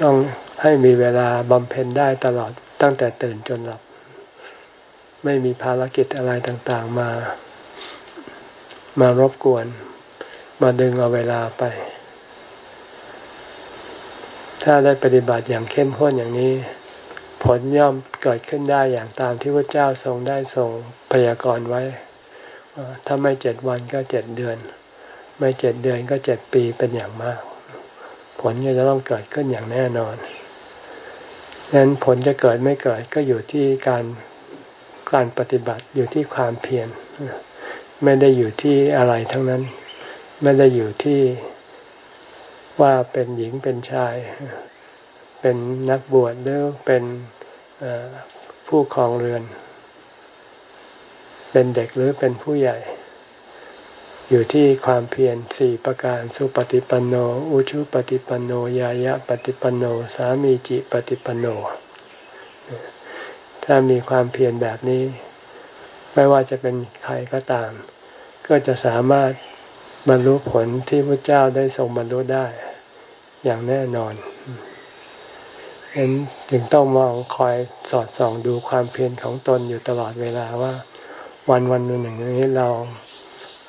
ต้องให้มีเวลาบำเพ็ญได้ตลอดตั้งแต่ตื่นจนหลับ ไม่มีภารกิจอะไรต่างๆมามารบกวน มาดึงเอาเวลาไป ถ้าได้ปฏิบัติอย่างเข้มข้นอย่างนี้ ผลย่อมเกิดขึ้นได้อย่างตามที่พระเจ้าทรงได้ทรงพยากรณ์ไว้ถ้าไม่เจ็ดวันก็เจ็ดเดือน ไม่เจ็ดเดือนก็เจ็ดปีเป็นอย่างมาก ผลก็จะต้องเกิดขึ้นอย่างแน่นอนดังนั้นผลจะเกิดไม่เกิดก็อยู่ที่การการปฏิบัติอยู่ที่ความเพียรไม่ได้อยู่ที่อะไรทั้งนั้น ไม่ได้อยู่ที่ว่าเป็นหญิงเป็นชาย เป็นนักบวชหรือเป็นผู้ครองเรือน เป็นเด็กหรือเป็นผู้ใหญ่ อยู่ที่ความเพียรสี่ประการสุปฏิปันโน อุชุปฏิปันโนยายะปฏิปันโน สามีจิปฏิปันโน ถ้ามีความเพียรแบบนี้ ไม่ว่าจะเป็นใครก็ตาม ก็จะสามารถบรรลุผลที่พระเจ้าได้ทรงบรรลุได้ อย่างแน่นอนเห็นจึงต้องมองคอยสอดส่องดูความเพียรของตนอยู่ตลอดเวลาว่า วันวันหนึ่งหนึ่งนี้เรา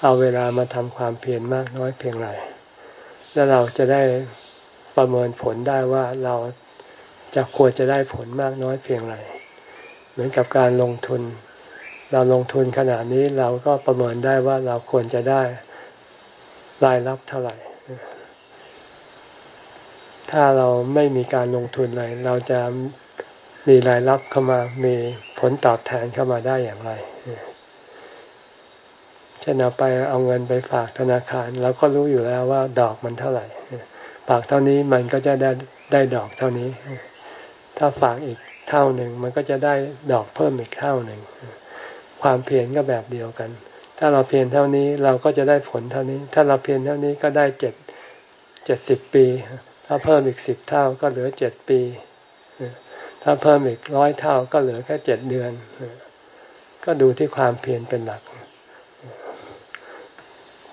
เอาเวลามาทำความเพียรมากน้อยเพียงไรแล้วเราจะได้ประเมินผลได้ว่าเราจะควรจะได้ผลมากน้อยเพียงไรเหมือนกับการลงทุน เราลงทุนขนาดนี้เราก็ประเมินได้ว่าเราควรจะได้รายรับเท่าไหร่ ถ้าเราไม่มีการลงทุนเลยเราจะมีรายรับเข้ามา มีผลตอบแทนเข้ามาได้อย่างไร ช่นเอาไปเอาเงินไปฝากธนาคารเราก็รู้อยู่แล้วว่าดอกมันเท่าไหร่ฝากเท่านี้มันก็จะได้ได้ดอกเท่านี้ ถ้าฝากอีกเท่าหนึ่งมันก็จะได้ดอกเพิ่มอีกเท่าหนึ่งความเพียรก็แบบเดียวกัน ถ้าเราเพียรเท่านี้เราก็จะได้ผลเท่านี้ ถ้าเราเพียรเท่านี้ก็ได้เจ็ดเจ็ดสิบปี ถ้าเพิ่มอีกสิบเท่าก็เหลือเจ็ดปี ถ้าเพิ่มอีกร้อยเท่าก็เหลือแค่เจ็ดเดือน ก็ดูที่ความเพียรเป็นหลัก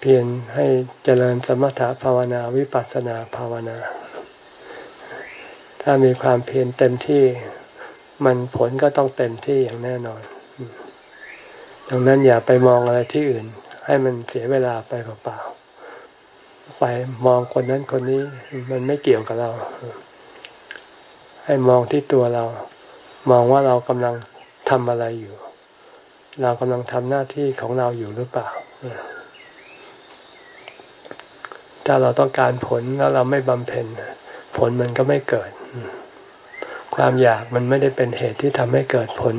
พียรให้เจริญสมถะภาวนาวิปัสสนาภาวนา ถ้ามีความเพียรเต็มที่มันผลก็ต้องเต็มที่อย่างแน่นอน ดังนั้นอย่าไปมองอะไรที่อื่น ให้มันเสียเวลาไปเปล่าๆไปมองคนนั้นคนนี้มันไม่เกี่ยวกับเรา ให้มองที่ตัวเรา มองว่าเรากำลังทำอะไรอยู่ เรากำลังทำหน้าที่ของเราอยู่หรือเปล่า ถ้าเราต้องการผลแล้วเราไม่บำเพ็ญผลมันก็ไม่เกิด ความอยากมันไม่ได้เป็นเหตุที่ทำให้เกิดผล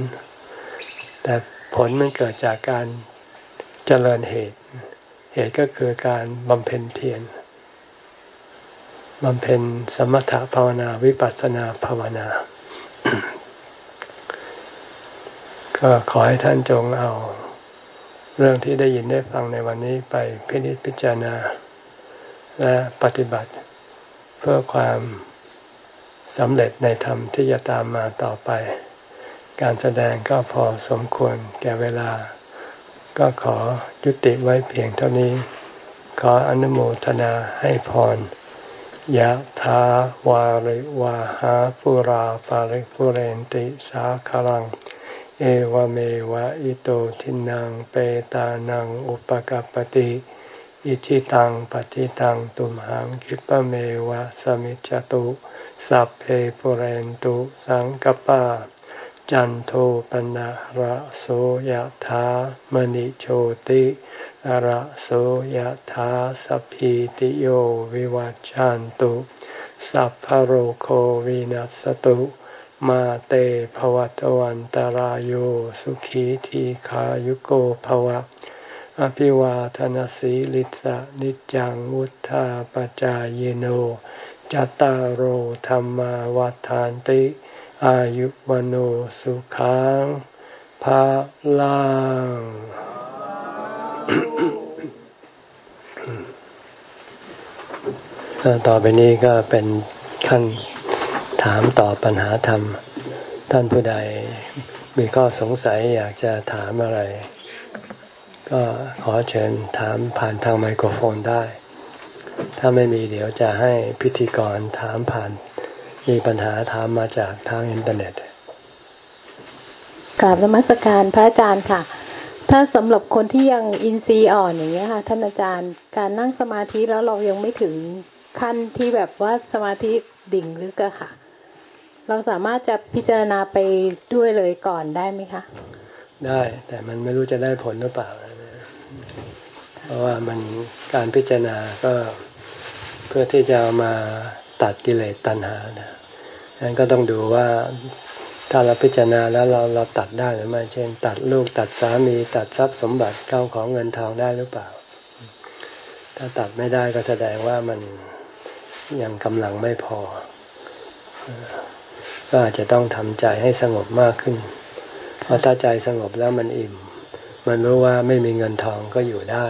แต่ผลมันเกิดจากการเจริญเหตุ เหตุก็คือการบำเพ็ญเพียรบำเพ็ญสมถะภาวนาวิปัสสนาภาวนา ก็ขอให้ท่านจงเอา เรื่องที่ได้ยินได้ฟังในวันนี้ไปพิจิตพิจารณา และปฏิบัติเพื่อความสำเร็จในธรรมที่จะตามมาต่อไป การแสดงก็พอสมควรแก่เวลา ก็ขอยุติไว้เพียงเท่านี้ ขออนุโมทนาให้พรยะถาวาริวาหาปุราปาริปุเรนติสาคลัง เอวเมวะอิโตทินังเปตานังอุปกัปติ อิชิตังปฏิตังตุมหังคิปะเมวะสมิจจตุสัพเพปุเรนตุสังกปาจันโทปนะระโสยธามณิโชติระโสยธาสัพพิติโยวิวัจจันตุ สัพพโรโควินัสตุ มาเตภวัตวันตารโยสุขีทีขายุโกภวะ อภิวาทนสีลิสะนิจังวุธาปจายโนจตารโหธรรมวาทานติ อายุวโนสุขังภาลังต่อไปนี้ก็เป็นขั้นถามตอบปัญหาธรรม ท่านผู้ใดมีข้อสงสัยอยากจะถามอะไร ก็ขอเชิญถามผ่านทางไมโครโฟนได้ ถ้าไม่มีเดี๋ยวจะให้พิธีกรถามผ่าน มีปัญหาถามมาจากทางอินเทอร์เน็ตกราบนมัสการพระอาจารย์ค่ะ ถ้าสำหรับคนที่ยังอินทรีย์อ่อนอย่างเงี้ยค่ะ ท่านอาจารย์การนั่งสมาธิแล้วเรายังไม่ถึงขั้นที่แบบว่าสมาธิดิ่งลึกอะค่ะ เราสามารถจะพิจารณาไปด้วยเลยก่อนได้ไหมคะ ได้แต่มันไม่รู้จะได้ผลหรือเปล่า เพราะว่ามันการพิจารณาก็เพื่อที่จะมาตัดกิเลสตัณหานะนั้นก็ต้องดูว่าถ้าเราพิจารณาแล้วเราเราตัดได้หรือไม่ เช่น ตัดลูกตัดสามีตัดทรัพย์สมบัติเข้าของเงินทองได้หรือเปล่า ถ้าตัดไม่ได้ก็แสดงว่ามันยังกำลังไม่พอ ก็อาจจะต้องทำใจให้สงบมากขึ้น เพราะถ้าใจสงบแล้วมันอิ่ม มันรู้ว่าไม่มีเงินทองก็อยู่ได้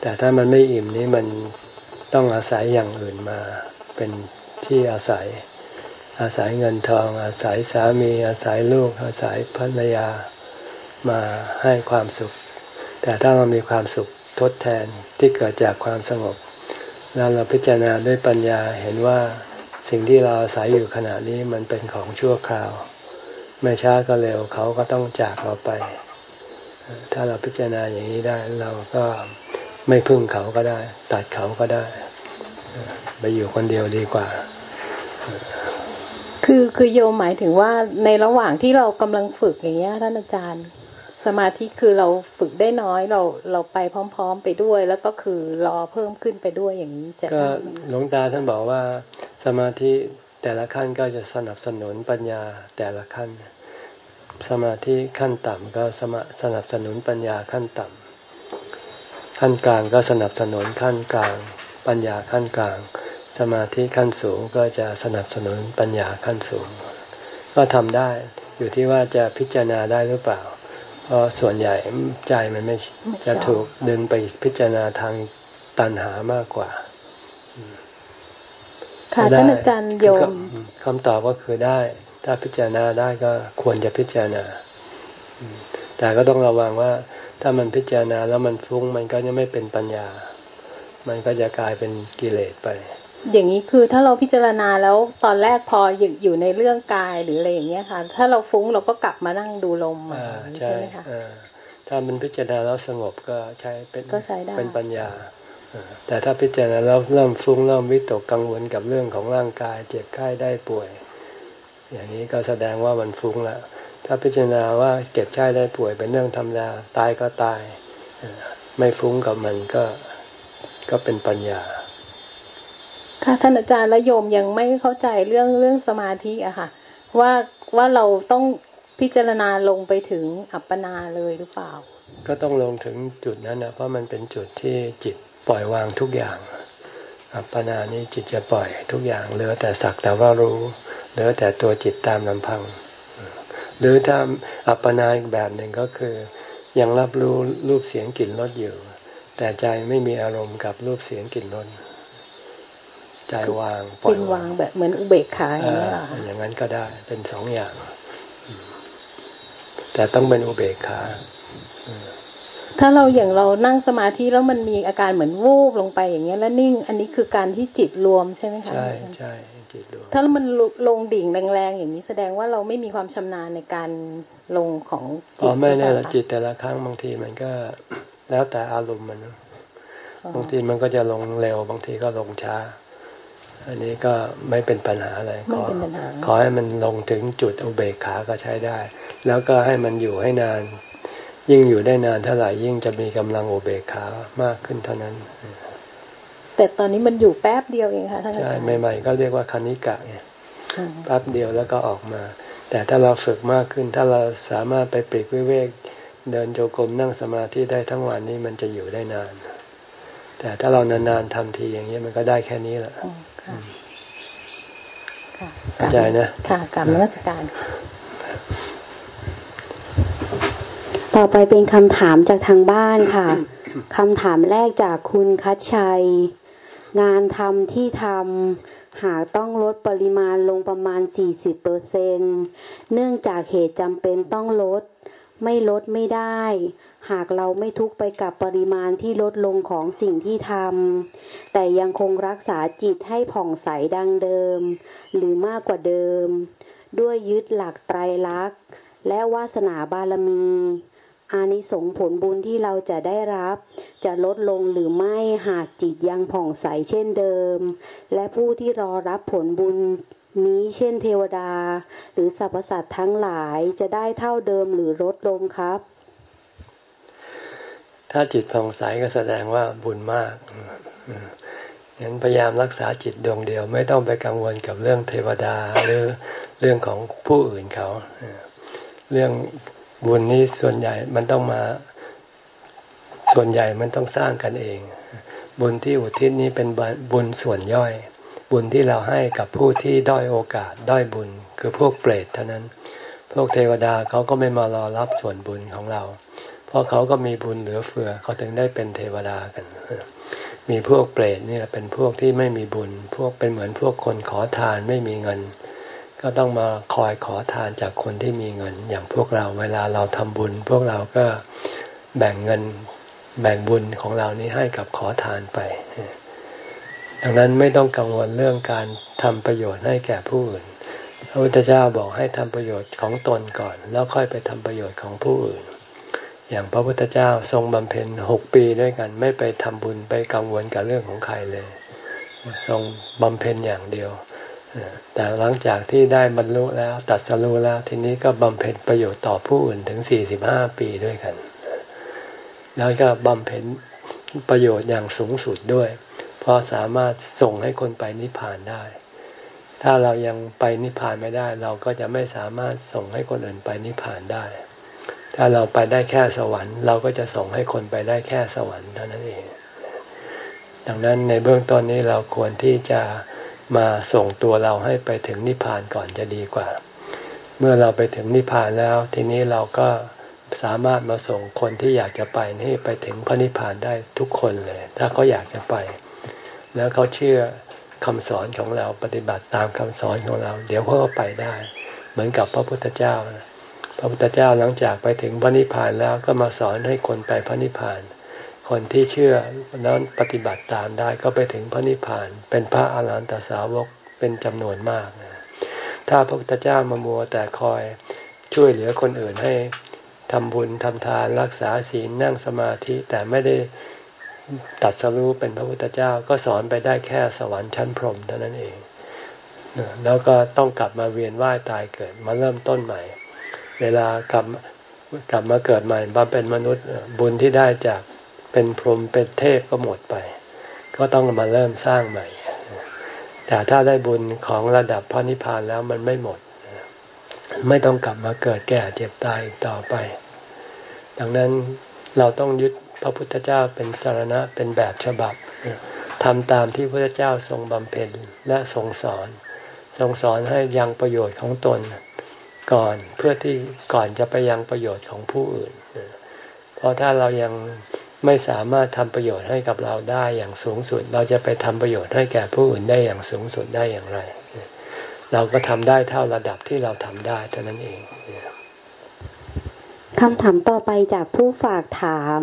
แต่ถ้ามันไม่อิ่มนี้มันต้องอาศัยอย่างอื่นมาเป็นที่อาศัย อาศัยเงินทอง อาศัยสามี อาศัยลูก อาศัยภรรยามาให้ความสุข แต่ถ้าเรามีความสุขทดแทนที่เกิดจากความสงบ แล้วเราพิจารณาด้วยปัญญาเห็นว่าสิ่งที่เราอาศัยอยู่ขณะนี้มันเป็นของชั่วคราว ไม่ช้าก็เร็วเขาก็ต้องจากเราไป ถ้าเราพิจารณาอย่างนี้ได้ เราก็ไม่พึ่งเขาก็ได้ ตัดเขาก็ได้ ไปอยู่คนเดียวดีกว่า คือคือโยมหมายถึงว่าในระหว่างที่เรากำลังฝึกอย่างเงี้ยท่านอาจารย์ สมาธิคือเราฝึกได้น้อยเราเราไปพร้อม ๆ ไปด้วย แล้วก็คือรอเพิ่มขึ้นไปด้วยอย่างนี้จะก็หลวงตาท่านบอกว่าสมาธิแต่ละขั้นก็จะสนับสนุนปัญญาแต่ละขั้น สมาธิขั้นต่ำก็สมสนับสนุนปัญญาขั้นต่ำขั้นกลางก็สนับสนุนขั้นกลาง ปัญญาขั้นกลาง สมาธิขั้นสูงก็จะสนับสนุนปัญญาขั้นสูง ก็ทำได้อยู่ที่ว่าจะพิจารณาได้หรือเปล่า เพราะส่วนใหญ่ใจมันไม่จะถูกดึงไปพิจารณาทางตัณหามากกว่า ค่ะท่านอาจารย์โยมคำตอบก็คือได้ ถ้าพิจารณาได้ก็ควรจะพิจารณา แต่ก็ต้องระวังว่า ถ้ามันพิจารณาแล้วมันฟุ้งมันก็จะไม่เป็นปัญญา มันก็จะกลายเป็นกิเลสไป อย่างนี้คือถ้าเราพิจารณาแล้วตอนแรกพออยู่อยู่ในเรื่องกายหรืออะไรอย่างเงี้ยค่ะ ถ้าเราฟุ้งเราก็กลับมานั่งดูลมใช่ไหมคะถ้ามันพิจารณาแล้วสงบก็ใช้เป็นก็ใช้ได้เป็นปัญญาแต่ถ้าพิจารณาแล้วเริ่มฟุ้งเริ่มวิตกกังวลกับเรื่องของร่างกาย เจ็บไข้ได้ป่วย อย่างนี้ก็แสดงว่ามันฟุ้งแล้วถ้าพิจารณาว่าเก็บไข้ได้ป่วยเป็นเรื่องธรรมดาตายก็ตาย ไม่ฟุ้งกับมันก็ก็เป็นปัญญา ค่ะท่านอาจารย์และโยมยังไม่เข้าใจเรื่องเรื่องสมาธิอะค่ะ ว่าว่าเราต้องพิจารณาลงไปถึงอัปปนาเลยหรือเปล่า ก็ต้องลงถึงจุดนั้นนะเพราะมันเป็นจุดที่จิตปล่อยวางทุกอย่าง อัปปนานี้จิตจะปล่อยทุกอย่างเหลือแต่สักแต่ว่ารู้ เหลือแต่ตัวจิตตามลำพัง หรือถ้าอัปปนาอีกแบบหนึ่งก็คือ ยังรับรู้รูปเสียงกลิ่นรสอยู่ แต่ใจไม่มีอารมณ์กับรูปเสียงกลิ่นรสใจวางปล่อยวางแบบเหมือนอุเบกขาอย่างนี้อย่างนั้นก็ได้เป็นสองอย่าง แต่ต้องเป็นอุเบกขา ถ้าเราอย่างเรานั่งสมาธิแล้วมันมีอาการเหมือนวูบลงไปอย่างเงี้ยแล้วนิ่ง อันนี้คือการที่จิตรวมใช่ไหมคะใช่ใช่จิตรวมถ้ามันลงดิ่งแรงๆอย่างนี้แสดงว่าเราไม่มีความชำนาญในการลงของจิตอ๋อไม่แน่ละจิตแต่ละครั้งบางทีมันก็แล้วแต่อารมณ์มันบางทีมันก็จะลงเร็วบางทีก็ลงช้า อันนี้ก็ไม่เป็นปัญหาอะไรขอขอให้มันลงถึงจุดอุเบกขาก็ใช้ได้ แล้วก็ให้มันอยู่ให้นาน ยิ่งอยู่ได้นานเท่าไหร่ยิ่งจะมีกำลังอุเบกขามากขึ้นเท่านั้น แต่ตอนนี้มันอยู่แป๊บเดียวเองค่ะท่านอาจารย์ใช่ใหม่ๆก็เรียกว่าคณิกะไงแป๊บเดียวแล้วก็ออกมา แต่ถ้าเราฝึกมากขึ้น ถ้าเราสามารถไปปีกวิเวก เดินโจกรมนั่งสมาธิได้ทั้งวันนี้มันจะอยู่ได้นาน แต่ถ้าเรานานๆทำทีอย่างนี้มันก็ได้แค่นี้แหละเข้าใจนะ ค่ะกรรมนักการ ต่อไปเป็นคำถามจากทางบ้านค่ะคำถามแรกจากคุณคัชชัย งานทำที่ทำหากต้องลดปริมาณลงประมาณ 40เปอร์เซนเนื่องจากเหตุจำเป็นต้องลด ไม่ลดไม่ได้ หากเราไม่ทุกไปกับปริมาณที่ลดลงของสิ่งที่ทำแต่ยังคงรักษาจิตให้ผ่องใสดังเดิม หรือมากกว่าเดิม ด้วยยึดหลักไตรลักษณ์และวาสนาบารมี อานิสงผลบุญที่เราจะได้รับ จะลดลงหรือไม่หากจิตยังผ่องใสเช่นเดิม และผู้ที่รอรับผลบุญนี้เช่นเทวดา หรือสรรพสัตว์ทั้งหลายจะได้เท่าเดิมหรือลดลงครับ ถ้าจิตผ่องใสก็แสดงว่าบุญมากงั้นพยายามรักษาจิตดวงเดียว ไม่ต้องไปกังวลกับเรื่องเทวดาหรือเรื่องของผู้อื่นเขา เรื่อง บุญนี้ส่วนใหญ่มันต้องมา ส่วนใหญ่มันต้องสร้างกันเอง บุญที่อุทิศนี้เป็นบุญส่วนย่อย บุญที่เราให้กับผู้ที่ด้อยโอกาสด้อยบุญ คือพวกเปรตเท่านั้น พวกเทวดาเขาก็ไม่มารอรับส่วนบุญของเรา เพราะเขาก็มีบุญเหลือเฟือเขาถึงได้เป็นเทวดากันมีพวกเปรตนี่แหละเป็นพวกที่ไม่มีบุญ พวกเป็นเหมือนพวกคนขอทานไม่มีเงิน ก็ต้องมาคอยขอทานจากคนที่มีเงิน อย่างพวกเราเวลาเราทำบุญ พวกเราก็แบ่งเงินแบ่งบุญของเรานี้ให้กับขอทานไป ดังนั้นไม่ต้องกังวลเรื่องการทำประโยชน์ให้แก่ผู้อื่น พระพุทธเจ้าบอกให้ทำประโยชน์ของตนก่อน แล้วค่อยไปทำประโยชน์ของผู้อื่น อย่างพระพุทธเจ้าทรงบำเพ็ญหกปีด้วยกัน ไม่ไปทำบุญไปกังวลกับเรื่องของใครเลย ทรงบำเพ็ญอย่างเดียว แต่หลังจากที่ได้บรรลุแล้วตัดสรู้แล้ว ทีนี้ก็บำเพ็ญประโยชน์ต่อผู้อื่นถึงสี่สิบห้าปีด้วยกัน แล้วก็บำเพ็ญประโยชน์อย่างสูงสุดด้วย เพราะสามารถส่งให้คนไปนิพพานได้ ถ้าเรายังไปนิพพานไม่ได้ เราก็จะไม่สามารถส่งให้คนอื่นไปนิพพานได้ ถ้าเราไปได้แค่สวรรค์ เราก็จะส่งให้คนไปได้แค่สวรรค์เท่านั้นเอง ดังนั้นในเบื้องต้นนี้เราควรที่จะ มาส่งตัวเราให้ไปถึงนิพพานก่อนจะดีกว่า เมื่อเราไปถึงนิพพานแล้ว ทีนี้เราก็สามารถมาส่งคนที่อยากจะไปนี่ไปถึงพระนิพพานได้ทุกคนเลย ถ้าเขาอยากจะไป แล้วเขาเชื่อคำสอนของเราปฏิบัติตามคำสอนของเรา เดี๋ยวเขาก็ไปได้ เหมือนกับพระพุทธเจ้า พระพุทธเจ้าหลังจากไปถึงพระนิพพานแล้วก็มาสอนให้คนไปพระนิพพาน คนที่เชื่อนั้นปฏิบัติตามได้ก็ไปถึงพระนิพพาน เป็นพระอาหารหันตสาวกเป็นจำนวนมากถ้าพระพุทธเจ้ามามัวแต่คอยช่วยเหลือคนอื่นให้ทำบุญทำทานรักษาศีลนั่งสมาธิแต่ไม่ได้ตัดสรู้เป็นพระพุทธเจ้าก็สอนไปได้แค่สวรรค์ชั้นพรหมเท่านั้นเอง แล้วก็ต้องกลับมาเวียนว่ายตายเกิดมาเริ่มต้นใหม่ เวลากลับกลับมาเกิดใหม่มาเป็นมนุษย์บุญที่ได้จาก เป็นพรหมเป็นเทพก็หมดไป ก็ต้องมาเริ่มสร้างใหม่ แต่ถ้าได้บุญของระดับพระนิพพานแล้วมันไม่หมด ไม่ต้องกลับมาเกิดแก่เจ็บตายต่อไป ดังนั้นเราต้องยึดพระพุทธเจ้าเป็นสารณะเป็นแบบฉบับทำตามที่พระพุทธเจ้าทรงบำเพ็ญและทรงสอน ทรงสอนให้ยังประโยชน์ของตนก่อนเพื่อที่ก่อนจะไปยังประโยชน์ของผู้อื่น เพราะถ้าเรายัง ไม่สามารถทำประโยชน์ให้กับเราได้อย่างสูงสุด เราจะไปทำประโยชน์ให้แก่ผู้อื่นได้อย่างสูงสุดได้อย่างไร เราก็ทำได้เท่าระดับที่เราทำได้เท่านั้นเองคำถามต่อไปจากผู้ฝากถาม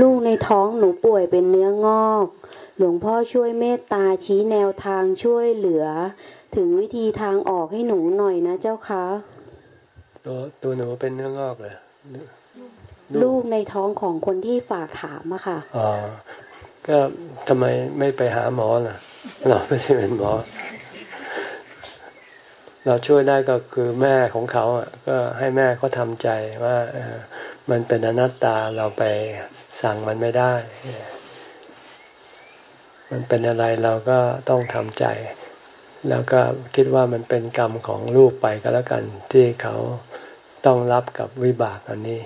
ลูกในท้องหนูป่วยเป็นเนื้องอก หลวงพ่อช่วยเมตตาชี้แนวทางช่วยเหลือ ถึงวิธีทางออกให้หนูหน่อยนะเจ้าคะ ตัวตัวหนูเป็นเนื้องอกเลย ลูกในท้องของคนที่ฝากถามอะค่ะอ๋อก็ทำไมไม่ไปหาหมอล่ะ เราไม่ใช่เป็นหมอ เราช่วยได้ก็คือแม่ของเขาอะ ก็ให้แม่เขาทำใจว่ามันเป็นอนัตตาเราไปสั่งมันไม่ได้ มันเป็นอะไรเราก็ต้องทำใจ แล้วก็คิดว่ามันเป็นกรรมของลูกไปก็แล้วกันที่เขาต้องรับกับวิบากอันนี้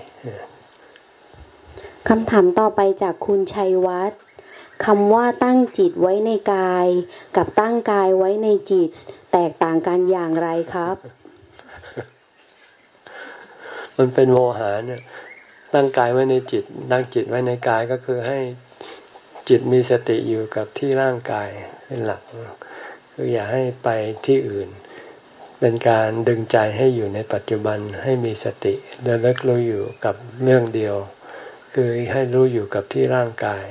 คำถามต่อไปจากคุณชัยวัฒน์คำว่าตั้งจิตไว้ในกาย กับตั้งกายไว้ในจิต แตกต่างกันอย่างไรครับ มันเป็นโมหะเนี่ยตั้งกายไว้ในจิต ตั้งจิตไว้ในกายก็คือให้จิตมีสติอยู่กับที่ร่างกายเป็นหลักคืออย่าให้ไปที่อื่น เป็นการดึงใจให้อยู่ในปัจจุบันให้มีสติเดินเลิกรู้อยู่กับเรื่องเดียว คือให้รู้อยู่กับที่ร่างกาย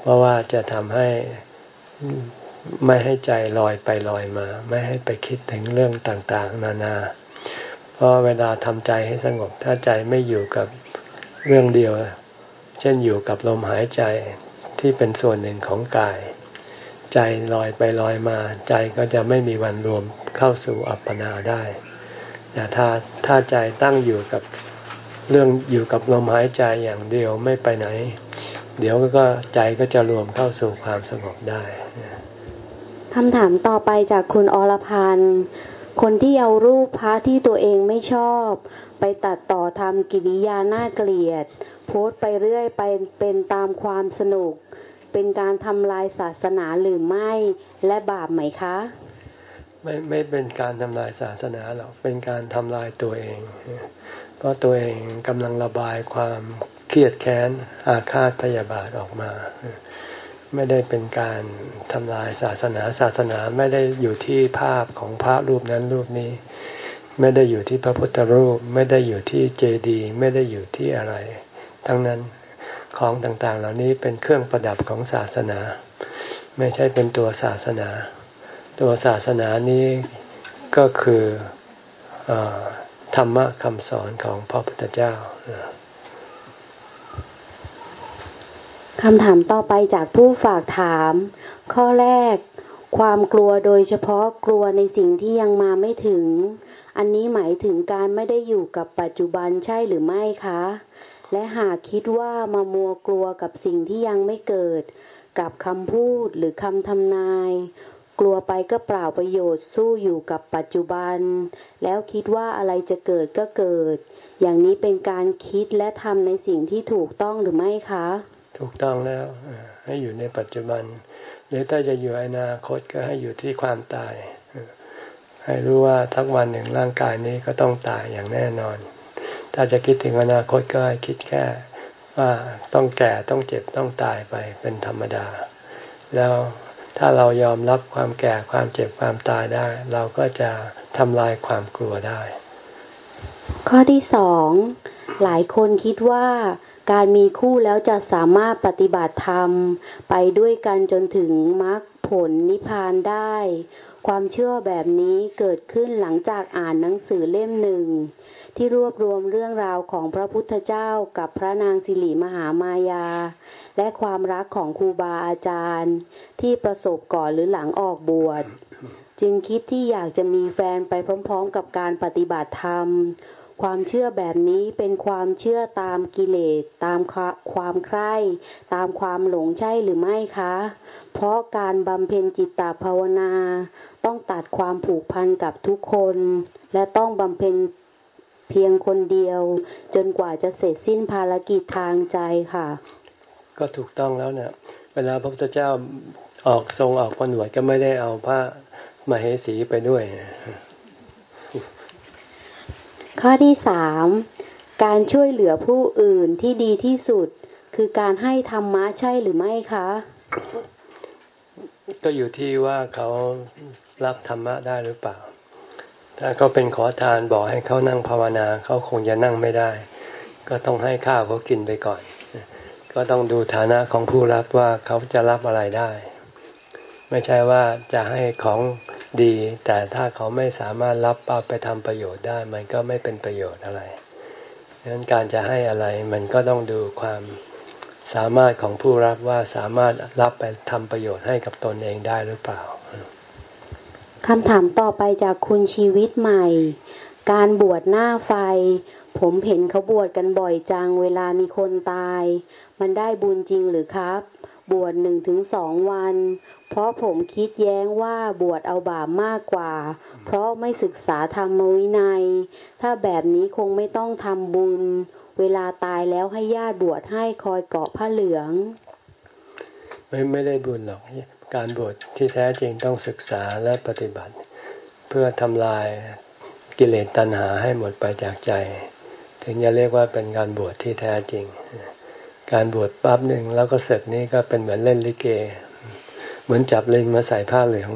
เพราะว่าจะทำให้ไม่ให้ใจลอยไปลอยมา ไม่ให้ไปคิดถึงเรื่องต่างๆ นานา เพราะเวลาทำใจให้สงบ ถ้าใจไม่อยู่กับเรื่องเดียว เช่นอยู่กับลมหายใจที่เป็นส่วนหนึ่งของกาย ใจลอยไปลอยมา ใจก็จะไม่มีวันรวมเข้าสู่อัปปนาได้แต่ถ้าถ้าใจตั้งอยู่กับ เรื่องอยู่กับลมหายใจอย่างเดียวไม่ไปไหน เดี๋ยวก็ใจก็จะรวมเข้าสู่ความสงบได้คำถามต่อไปจากคุณอรพันธ์คนที่เอารูปพระที่ตัวเองไม่ชอบ ไปตัดต่อทำกิริยาน่าเกลียด โพสต์ไปเรื่อยไปเป็นตามความสนุก เป็นการทำลายศาสนาหรือไม่และบาปไหมคะ ไม่ไม่เป็นการทำลายศาสนาหรอกเป็นการทำลายตัวเอง เพราะตัวเองกำลังระบายความเครียดแค้นอาฆาตพยาบาทออกมา ไม่ได้เป็นการทำลายศาสนาศาสนาไม่ได้อยู่ที่ภาพของพระรูปนั้นรูปนี้ ไม่ได้อยู่ที่พระพุทธรูป ไม่ได้อยู่ที่เจดีย์ไม่ได้อยู่ที่อะไร ทั้งนั้นของต่างๆ เหล่านี้เป็นเครื่องประดับของศาสนา ไม่ใช่เป็นตัวศาสนา ตัวศาสนานี้ก็คืออธรรมะคำสอนของพระพุทธเจ้าคำถามต่อไปจากผู้ฝากถาม ข้อแรก ความกลัวโดยเฉพาะกลัวในสิ่งที่ยังมาไม่ถึง อันนี้หมายถึงการไม่ได้อยู่กับปัจจุบันใช่หรือไม่คะ และหากคิดว่ามามัวกลัวกับสิ่งที่ยังไม่เกิด กับคำพูดหรือคำทำนาย กลัวไปก็เปล่าประโยชน์สู้อยู่กับปัจจุบัน แล้วคิดว่าอะไรจะเกิดก็เกิด อย่างนี้เป็นการคิดและทำในสิ่งที่ถูกต้องหรือไม่คะ ถูกต้องแล้วให้อยู่ในปัจจุบัน หรือถ้าจะอยู่อนาคตก็ให้อยู่ที่ความตาย ให้รู้ว่าทักวันหนึ่งร่างกายนี้ก็ต้องตายอย่างแน่นอน ถ้าจะคิดถึงอนาคตก็ให้คิดแค่ว่าต้องแก่ต้องเจ็บต้องตายไปเป็นธรรมดา แล้ว ถ้าเรายอมรับความแก่ความเจ็บความตายได้ เราก็จะทำลายความกลัวได้ ข้อที่สองหลายคนคิดว่าการมีคู่แล้วจะสามารถปฏิบัติธรรม ไปด้วยกันจนถึงมรรคผลนิพพานได้ ความเชื่อแบบนี้เกิดขึ้นหลังจากอ่านหนังสือเล่มหนึ่ง ที่รวบรวมเรื่องราวของพระพุทธเจ้ากับพระนางสิริมหามายา และความรักของครูบาอาจารย์ ที่ประสบก่อนหรือหลังออกบวช จึงคิดที่อยากจะมีแฟนไปพร้อมๆ กับการปฏิบัติธรรม ความเชื่อแบบนี้เป็นความเชื่อตามกิเลส ตามความใคร่ตามความหลงใช่หรือไม่คะ เพราะการบำเพ็ญจิตตภาวนา ต้องตัดความผูกพันกับทุกคน และต้องบำเพ็ญ เพียงคนเดียว จนกว่าจะเสร็จสิ้นภารกิจทางใจค่ะ ก็ถูกต้องแล้วเนี่ยเวลาพระพุทธเจ้าออกทรงออกผนวดก็ไม่ได้เอาพระมเหสีไปด้วย ข้อที่สามการช่วยเหลือผู้อื่นที่ดีที่สุด คือการให้ธรรมะใช่หรือไม่คะ ก็อยู่ที่ว่าเขารับธรรมะได้หรือเปล่า ถ้าเขาเป็นขอทานบอกให้เขานั่งภาวนาเขาคงจะนั่งไม่ได้ ก็ต้องให้ข้าวเขากินไปก่อน ก็ต้องดูฐานะของผู้รับว่าเขาจะรับอะไรได้ ไม่ใช่ว่าจะให้ของดี แต่ถ้าเขาไม่สามารถรับเอาไปทำประโยชน์ได้ มันก็ไม่เป็นประโยชน์อะไรดังนั้นการจะให้อะไรมันก็ต้องดูความสามารถของผู้รับว่าสามารถรับไปทำประโยชน์ให้กับตนเองได้หรือเปล่า คำถามต่อไปจากคุณชีวิตใหม่ การบวชหน้าไฟ ผมเห็นเขาบวชกันบ่อยจังเวลามีคนตาย มันได้บุญจริงหรือครับ บวชหนึ่งถึงสองวัน เพราะผมคิดแย้งว่าบวชเอาบาปมากกว่า เพราะไม่ศึกษาธรรมวินัย ถ้าแบบนี้คงไม่ต้องทำบุญ เวลาตายแล้วให้ญาติบวชให้คอยเกาะผ้าเหลือง ไม่ไม่ได้บุญหรอก การบวชที่แท้จริงต้องศึกษาและปฏิบัติ เพื่อทำลายกิเลสตัณหาให้หมดไปจากใจ ถึงจะเรียกว่าเป็นการบวชที่แท้จริง การบวชปั๊บหนึ่งแล้วก็เสร็จนี้ก็เป็นเหมือนเล่นลิเก เหมือนจับลิงมาใส่ผ้าเหลือง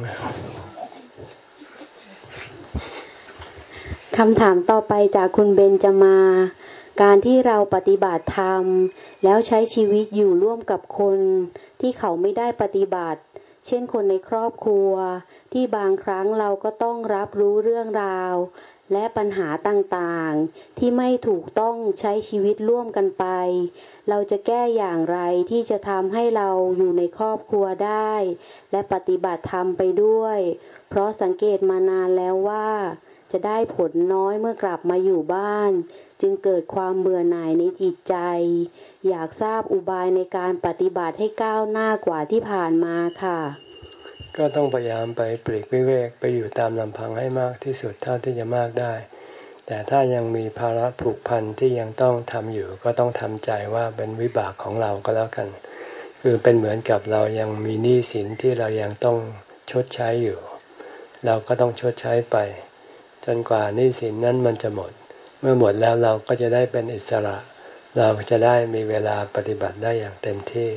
คำถามต่อไปจากคุณเบนจมา การที่เราปฏิบัติธรรม แล้วใช้ชีวิตอยู่ร่วมกับคนที่เขาไม่ได้ปฏิบัติ เช่นคนในครอบครัว ที่บางครั้งเราก็ต้องรับรู้เรื่องราว และปัญหาต่างๆ ที่ไม่ถูกต้องใช้ชีวิตร่วมกันไป เราจะแก้อย่างไรที่จะทำให้เราอยู่ในครอบครัวได้ และปฏิบัติธรรมไปด้วย เพราะสังเกตมานานแล้วว่า จะได้ผลน้อยเมื่อกลับมาอยู่บ้าน จึงเกิดความเบื่อหน่ายในจิตใจ อยากทราบอุบายในการปฏิบัติให้ก้าวหน้ากว่าที่ผ่านมาค่ะ ก็ต้องพยายามไปปลีกวิเวกไปอยู่ตามลำพังให้มากที่สุดเท่าที่จะมากได้ แต่ถ้ายังมีภาระผูกพันที่ยังต้องทำอยู่ ก็ต้องทำใจว่าเป็นวิบากของเราก็แล้วกัน คือเป็นเหมือนกับเรายังมีหนี้สินที่เรายังต้องชดใช้อยู่ เราก็ต้องชดใช้ไป จนกว่าหนี้สินนั้นมันจะหมด เมื่อหมดแล้วเราก็จะได้เป็นอิสระ เราจะได้มีเวลาปฏิบัติได้อย่างเต็มที่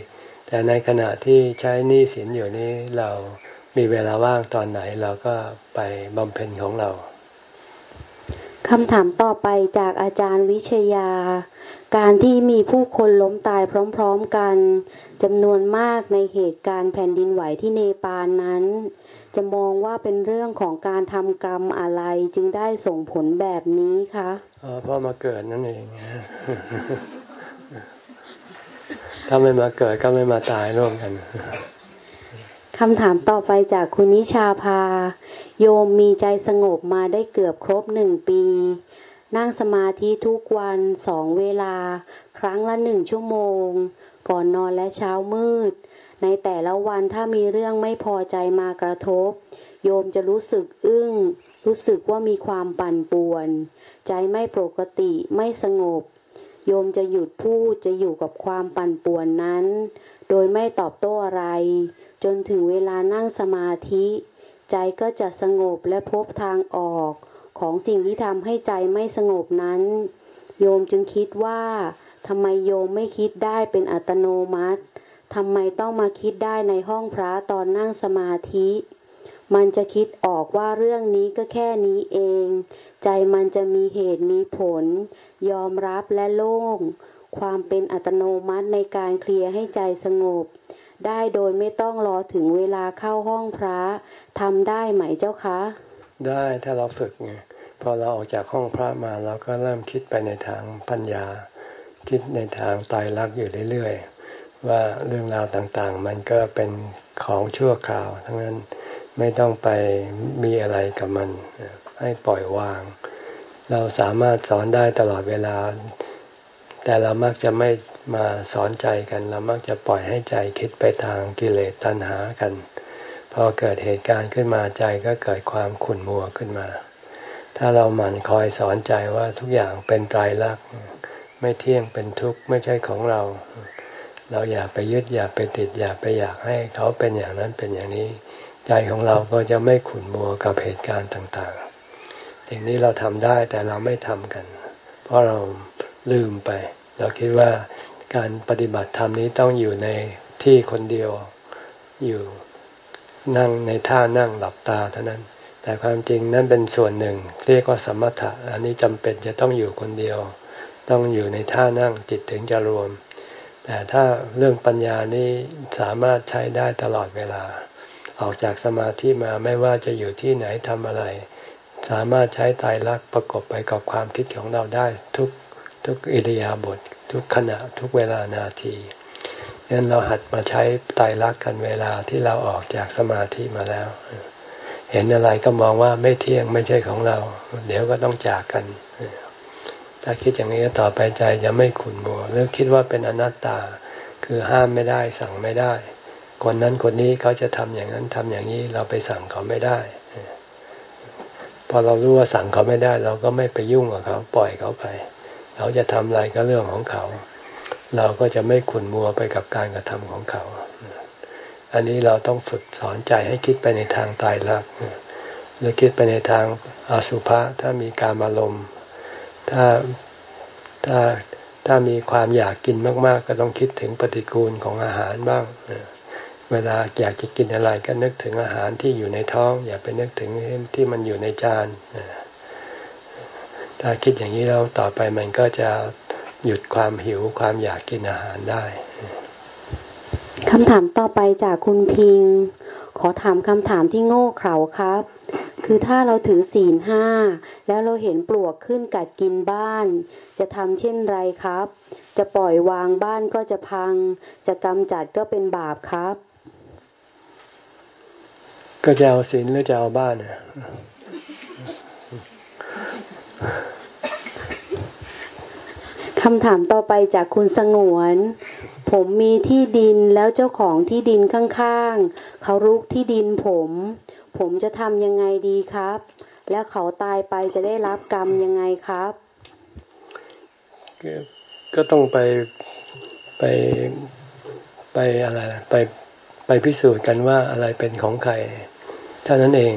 แต่ในขณะที่ใช้หนี้สินอยู่นี้เรามีเวลาว่างตอนไหนเราก็ไปบำเพ็ญของเราคำถามต่อไปจากอาจารย์วิชยา การที่มีผู้คนล้มตายพร้อม ๆกันจำนวนมากในเหตุการณ์แผ่นดินไหวที่เนปาลนั้น จะมองว่าเป็นเรื่องของการทำกรรมอะไรจึงได้ส่งผลแบบนี้คะอ๋อเพราะมาเกิดนั่นเอง ถ้าไม่มาเกิดก็ไม่มาตายร่วมกันคำถามต่อไปจากคุณนิชาภาโยมมีใจสงบมาได้เกือบครบหนึ่งปี นั่งสมาธิทุกวันสองเวลา ครั้งละหนึ่งชั่วโมง ก่อนนอนและเช้ามืด ในแต่ละวันถ้ามีเรื่องไม่พอใจมากระทบ โยมจะรู้สึกอึ้ง รู้สึกว่ามีความปั่นป่วน ใจไม่ปกติไม่สงบ โยมจะหยุดพูดจะอยู่กับความปั่นป่วนนั้น โดยไม่ตอบโต้อะไร จนถึงเวลานั่งสมาธิ ใจก็จะสงบและพบทางออก ของสิ่งที่ทำให้ใจไม่สงบนั้น โยมจึงคิดว่าทำไมโยมไม่คิดได้เป็นอัตโนมัติ ทำไมต้องมาคิดได้ในห้องพระตอนนั่งสมาธิ มันจะคิดออกว่าเรื่องนี้ก็แค่นี้เอง ใจมันจะมีเหตุมีผล ยอมรับและโล่ง ความเป็นอัตโนมัติในการเคลียร์ให้ใจสงบ ได้โดยไม่ต้องรอถึงเวลาเข้าห้องพระทำได้ไหมเจ้าคะ ได้ถ้าเราฝึกไงพอเราออกจากห้องพระมาเราก็เริ่มคิดไปในทางปัญญา คิดในทางตายรักอยู่เรื่อยๆ ว่าเรื่องราวต่างๆ มันก็เป็นของชั่วคราว ทั้งนั้นไม่ต้องไปมีอะไรกับมัน ให้ปล่อยวาง เราสามารถสอนได้ตลอดเวลา แต่เรามักจะไม่มาสอนใจกัน เรามักจะปล่อยให้ใจคิดไปทางกิเลสตัณหากัน พอเกิดเหตุการณ์ขึ้นมาใจก็เกิดความขุ่นมัวขึ้นมา ถ้าเราหมั่นคอยสอนใจว่าทุกอย่างเป็นตายรักไม่เที่ยงเป็นทุกข์ไม่ใช่ของเรา เราอย่าไปยึดอย่าไปติดอย่าไปอยากให้เขาเป็นอย่างนั้นเป็นอย่างนี้ ใจของเราก็จะไม่ขุ่นมัวกับเหตุการณ์ต่างๆ สิ่งนี้เราทำได้แต่เราไม่ทำกัน เพราะเราลืมไป เราคิดว่าการปฏิบัติธรรมนี้ต้องอยู่ในที่คนเดียวอยู่นั่งในท่านั่งหลับตาเท่านั้น แต่ความจริงนั่นเป็นส่วนหนึ่ง เรียกว่าสมถะ อันนี้จำเป็นจะต้องอยู่คนเดียว ต้องอยู่ในท่านั่งจิตถึงจะรวม แต่ถ้าเรื่องปัญญานี้สามารถใช้ได้ตลอดเวลา ออกจากสมาธิมาไม่ว่าจะอยู่ที่ไหนทำอะไร สามารถใช้ตายรักประกบไปกับความคิดของเราได้ทุกทุกอิริยาบถทุกขณะทุกเวลานาทีงั้นเราหัดมาใช้ไตรลักษ์กันเวลาที่เราออกจากสมาธิมาแล้ว เห็นอะไรก็มองว่าไม่เที่ยงไม่ใช่ของเรา เดี๋ยวก็ต้องจากกัน ถ้าคิดอย่างนี้ต่อไปใจจะไม่ขุนมัวหรือคิดว่าเป็นอนัตตา คือห้ามไม่ได้สั่งไม่ได้ คนนั้นคนนี้เขาจะทำอย่างนั้นทำอย่างนี้เราไปสั่งเขาไม่ได้ พอเรารู้ว่าสั่งเขาไม่ได้ เราก็ไม่ไปยุ่งกับเขาปล่อยเขาไป เขาจะทำอะไรก็เรื่องของเขา เราก็จะไม่ขุนมัวไปกับการกระทำของเขา อันนี้เราต้องฝึกสอนใจให้คิดไปในทางตายรักหรือคิดไปในทางอสุภะถ้ามีการอารมณ์ ถ้าถ้าถ้ามีความอยากกินมาก ๆ ก็ต้องคิดถึงปฏิกูลของอาหารบ้าง เวลาอยากจะกินอะไรก็นึกถึงอาหารที่อยู่ในท้อง อย่าไปนึกถึงที่มันอยู่ในจานถ้าคิดอย่างนี้แล้วต่อไปมันก็จะหยุดความหิวความอยากกินอาหารได้คำถามต่อไปจากคุณพิง ขอถามคำถามที่โง่เขลาครับ คือถ้าเราถือศีลห้าแล้วเราเห็นปลวกขึ้นกัดกินบ้าน จะทำเช่นไรครับ จะปล่อยวางบ้านก็จะพัง จะกำจัดก็เป็นบาปครับ ก็จะเอาศีลหรือจะเอาบ้านเนี่ยคำถามต่อไปจากคุณสงวน ผมมีที่ดินแล้วเจ้าของที่ดินข้างๆเขารุกที่ดินผม ผมจะทำยังไงดีครับ แล้วเขาตายไปจะได้รับกรรมยังไงครับ ก็ต้องไปไปไปอะไรไปไปพิสูจน์กันว่าอะไรเป็นของใครเท่านั้นเอง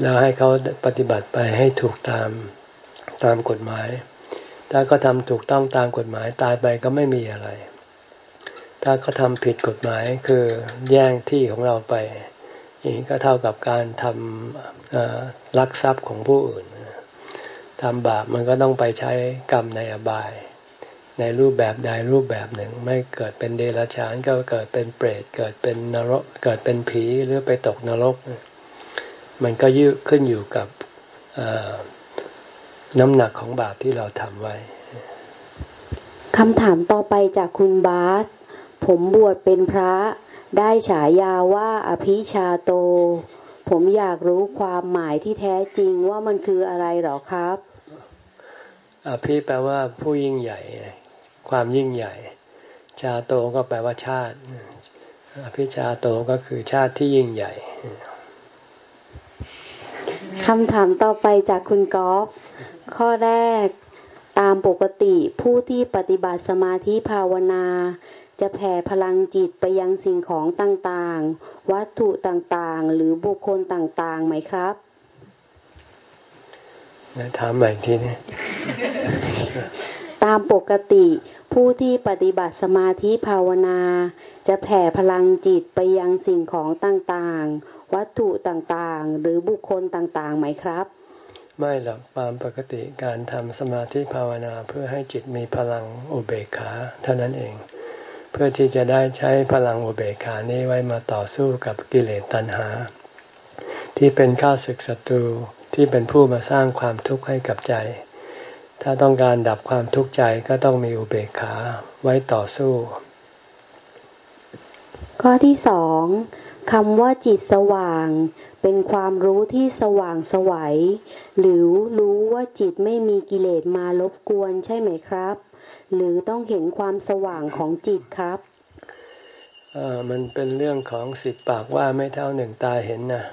แล้วให้เขาปฏิบัติไปให้ถูกตามตามกฎหมาย ถ้าก็ทำถูกต้องตามกฎหมายตายไปก็ไม่มีอะไร ถ้าเขาทำผิดกฎหมายคือแย่งที่ของเราไปนี่ก็เท่ากับการทำลักทรัพย์ของผู้อื่นทำบาปมันก็ต้องไปใช้กรรมในอบาย ในรูปแบบใดรูปแบบหนึ่ง ไม่เกิดเป็นเดรัจฉานก็เกิดเป็นเปรตเกิดเป็นนรกเกิดเป็นผีหรือไปตกนรก มันก็ยืดขึ้นอยู่กับ น้ำหนักของบาปที่เราทำไว้คำถามต่อไปจากคุณบาส ผมบวชเป็นพระ ได้ฉายาว่าอภิชาโต ผมอยากรู้ความหมายที่แท้จริงว่ามันคืออะไรหรอครับ อภิแปลว่าผู้ยิ่งใหญ่ ความยิ่งใหญ่ ชาโตก็แปลว่าชาติ อภิชาโตก็คือชาติที่ยิ่งใหญ่คำถามต่อไปจากคุณกอล์ฟ ข้อแรก ตามปกติผู้ที่ปฏิบัติสมาธิภาวนา จะแผ่พลังจิตไปยังสิ่งของต่างๆ วัตถุต่างๆ หรือบุคคลต่างๆ ไหมครับถามใหม่ทีนี้ตามปกติผู้ที่ปฏิบัติสมาธิภาวนา จะแผ่พลังจิตไปยังสิ่งของต่างๆ วัตถุต่างๆ หรือบุคคลต่างๆ ไหมครับ ไม่หรอกตามปกติการทำสมาธิภาวนาเพื่อให้จิตมีพลังอุเบกขาเท่านั้นเอง เพื่อที่จะได้ใช้พลังอุเบกขานี้ไว้มาต่อสู้กับกิเลสตัณหา ที่เป็นข้าศึกศัตรูที่เป็นผู้มาสร้างความทุกข์ให้กับใจ ถ้าต้องการดับความทุกข์ใจก็ต้องมีอุเบกขาไว้ต่อสู้ ข้อที่สองคำว่าจิตสว่าง เป็นความรู้ที่สว่างสวัย หรือรู้ว่าจิตไม่มีกิเลสมารบกวนใช่ไหมครับ หรือต้องเห็นความสว่างของจิตครับมันเป็นเรื่องของสิบปากว่าไม่เท่าหนึ่งตาเห็นนะ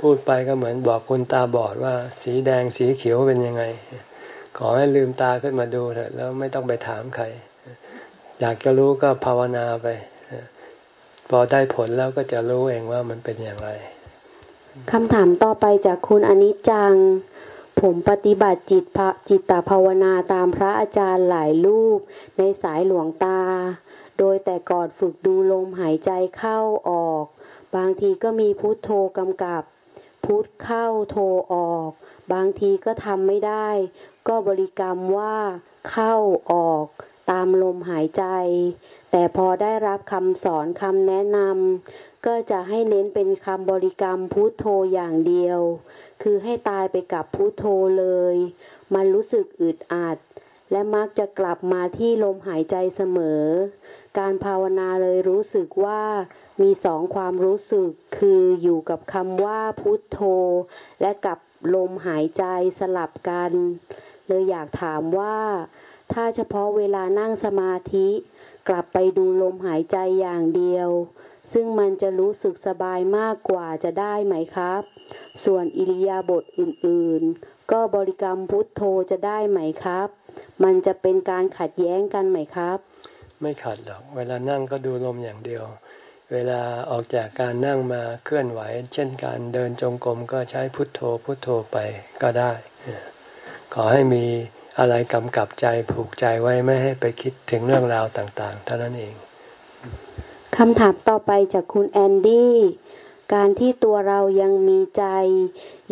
พูดไปก็เหมือนบอกคนตาบอดว่า สีแดงสีเขียวเป็นยังไง ขอให้ลืมตาขึ้นมาดูเถอะแล้วไม่ต้องไปถามใคร อยากจะรู้ก็ภาวนาไป พอได้ผลแล้วก็จะรู้เองว่ามันเป็นอย่างไรคำถามต่อไปจากคุณอนิจจัง ผมปฏิบัติจิตจิตตภาวนาตามพระอาจารย์หลายรูป ในสายหลวงตา โดยแต่ก่อนฝึกดูลมหายใจเข้าออก บางทีก็มีพุทโธกำกับ พุทเข้าโทออก บางทีก็ทำไม่ได้ ก็บริกรรมว่าเข้าออก ตามลมหายใจ แต่พอได้รับคำสอนคำแนะนำก็จะให้เน้นเป็นคำบริกรรมพุทโธอย่างเดียว คือให้ตายไปกับพุทโธเลย มันรู้สึกอึดอัด และมักจะกลับมาที่ลมหายใจเสมอ การภาวนาเลยรู้สึกว่ามีสองความรู้สึกคืออยู่กับคำว่าพุทโธ และกับลมหายใจสลับกัน เลยอยากถามว่า ถ้าเฉพาะเวลานั่งสมาธิ กลับไปดูลมหายใจอย่างเดียว ซึ่งมันจะรู้สึกสบายมากกว่าจะได้ไหมครับ ส่วนอิริยาบถอื่นๆ ก็บริกรรมพุทโธจะได้ไหมครับ มันจะเป็นการขัดแย้งกันไหมครับ ไม่ขัดหรอก เวลานั่งก็ดูลมอย่างเดียวเวลาออกจากการนั่งมาเคลื่อนไหว เช่นการเดินจงกรมก็ใช้พุทโธพุทโธไปก็ได้ ขอให้มี อะไรกำกับใจผูกใจไว้ไม่ให้ไปคิดถึงเรื่องราวต่างๆ เท่านั้นเองคำถามต่อไปจากคุณแอนดี้การที่ตัวเรายังมีใจ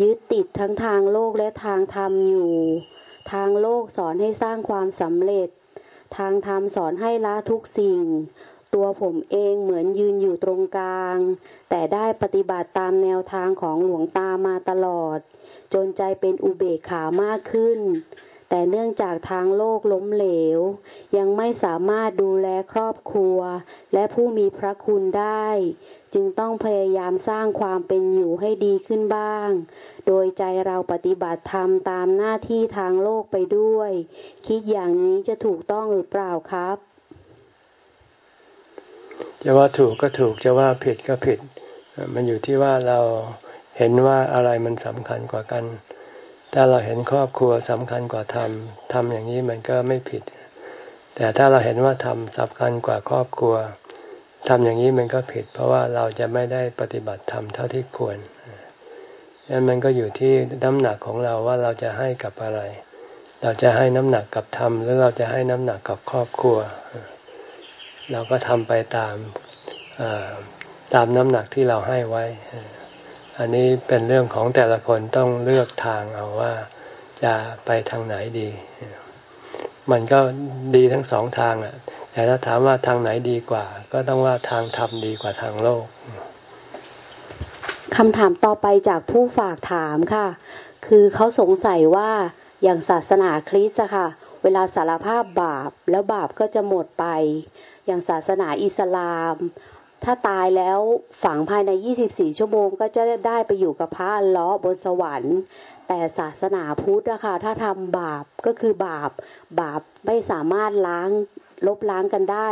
ยึดติดทั้งทางโลกและทางธรรมอยู่ ทางโลกสอนให้สร้างความสำเร็จ ทางธรรมสอนให้ละทุกสิ่ง ตัวผมเองเหมือนยืนอยู่ตรงกลาง แต่ได้ปฏิบัติตามแนวทางของหลวงตามาตลอด จนใจเป็นอุเบกขามากขึ้น แต่เนื่องจากทางโลกล้มเหลว ยังไม่สามารถดูแลครอบครัว และผู้มีพระคุณได้ จึงต้องพยายามสร้างความเป็นอยู่ให้ดีขึ้นบ้าง โดยใจเราปฏิบัติธรรมตามหน้าที่ทางโลกไปด้วย คิดอย่างนี้จะถูกต้องหรือเปล่าครับ จะว่าถูกก็ถูกจะว่าผิดก็ผิด มันอยู่ที่ว่าเราเห็นว่าอะไรมันสำคัญกว่ากัน ถ้าเราเห็นครอบครัวสำคัญกว่าธรรมทำอย่างนี้มันก็ไม่ผิด แต่ถ้าเราเห็นว่าธรรมสำคัญกว่าครอบครัวทำอย่างนี้มันก็ผิด เพราะว่าเราจะไม่ได้ปฏิบัติธรรมเท่าที่ควรนั้นมันก็อยู่ที่น้ำหนักของเราว่าเราจะให้กับอะไร เราจะให้น้ำหนักกับธรรมหรือเราจะให้น้ำหนักกับครอบครัว เราก็ทำไปตามตามน้ำหนักที่เราให้ไว้ อันนี้เป็นเรื่องของแต่ละคนต้องเลือกทางเอาว่าจะไปทางไหนดี มันก็ดีทั้งสองทางอะ แต่ถ้าถามว่าทางไหนดีกว่า ก็ต้องว่าทางธรรมดีกว่าทางโลกคำถามต่อไปจากผู้ฝากถามค่ะ คือเขาสงสัยว่าอย่างศาสนาคริสต์ค่ะ เวลาสารภาพบาปแล้วบาปก็จะหมดไป อย่างศาสนาอิสลาม ถ้าตายแล้วฝังภายใน 24 ชั่วโมง ก็จะได้ไปอยู่กับพระอัลเลาะห์บนสวรรค์ แต่ศาสนาพุทธนะคะถ้าทำบาปก็คือบาป บาปไม่สามารถล้างลบล้างกันได้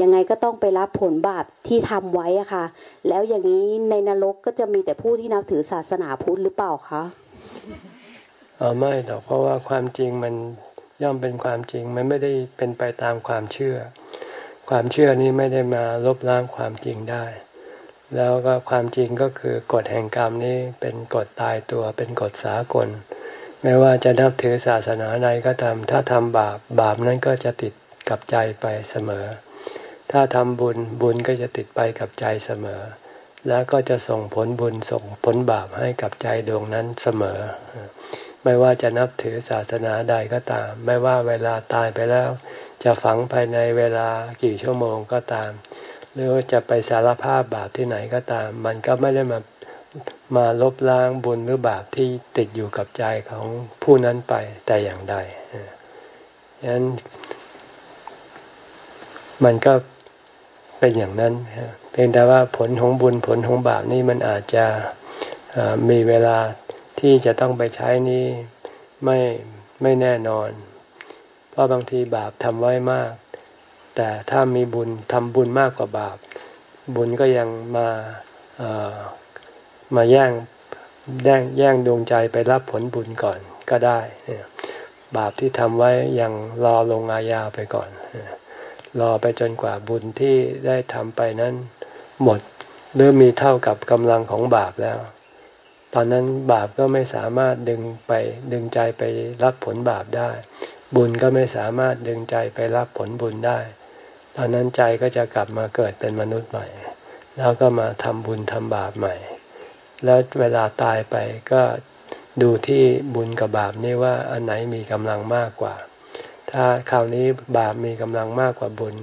ยังไงก็ต้องไปรับผลบาปที่ทำไว้อะค่ะ แล้วอย่างนี้ในนรกก็จะมีแต่ผู้ที่นับถือศาสนาพุทธหรือเปล่าคะอ๋อไม่หรอกเพราะว่าความจริงมันย่อมเป็นความจริงมันไม่ได้เป็นไปตามความเชื่อ ความเชื่อนี้ไม่ได้มาลบล้างความจริงได้ แล้วก็ความจริงก็คือกฎแห่งกรรมนี้เป็นกฎตายตัวเป็นกฎสากล ไม่ว่าจะนับถือศาสนาใดก็ตามถ้าทำบาปบาปนั้นก็จะติดกับใจไปเสมอ ถ้าทำบุญบุญก็จะติดไปกับใจเสมอ แล้วก็จะส่งผลบุญส่งผลบาปให้กับใจดวงนั้นเสมอ ไม่ว่าจะนับถือศาสนาใดก็ตาม ไม่ว่าเวลาตายไปแล้ว จะฝังภายในเวลากี่ชั่วโมงก็ตาม หรือจะไปสารภาพบาปที่ไหนก็ตาม มันก็ไม่ได้มามาลบล้างบุญหรือบาปที่ติดอยู่กับใจของผู้นั้นไปแต่อย่างใดฉะนั้นมันก็เป็นอย่างนั้น เพียงแต่ว่าผลของบุญผลของบาปนี่มันอาจจะมีเวลาที่จะต้องไปใช้นี่ไม่ไม่แน่นอน เพราะบางทีบาปทำไว้มาก แต่ถ้ามีบุญทำบุญมากกว่าบาป บุญก็ยังมามาแย่งแย่งแย่งดวงใจไปรับผลบุญก่อนก็ได้ บาปที่ทำไว้ยังรอลงอาญาไปก่อน รอไปจนกว่าบุญที่ได้ทำไปนั้น หมดหรือมีเท่ากับกำลังของบาปแล้ว ตอนนั้นบาปก็ไม่สามารถดึงไปดึงใจไปรับผลบาปได้ บุญก็ไม่สามารถดึงใจไปรับผลบุญได้ ตอนนั้นใจก็จะกลับมาเกิดเป็นมนุษย์ใหม่ แล้วก็มาทำบุญทำบาปใหม่ แล้วเวลาตายไปก็ดูที่บุญกับบาปนี่ว่าอันไหนมีกำลังมากกว่า ถ้าคราวนี้บาปมีกำลังมากกว่าบุญ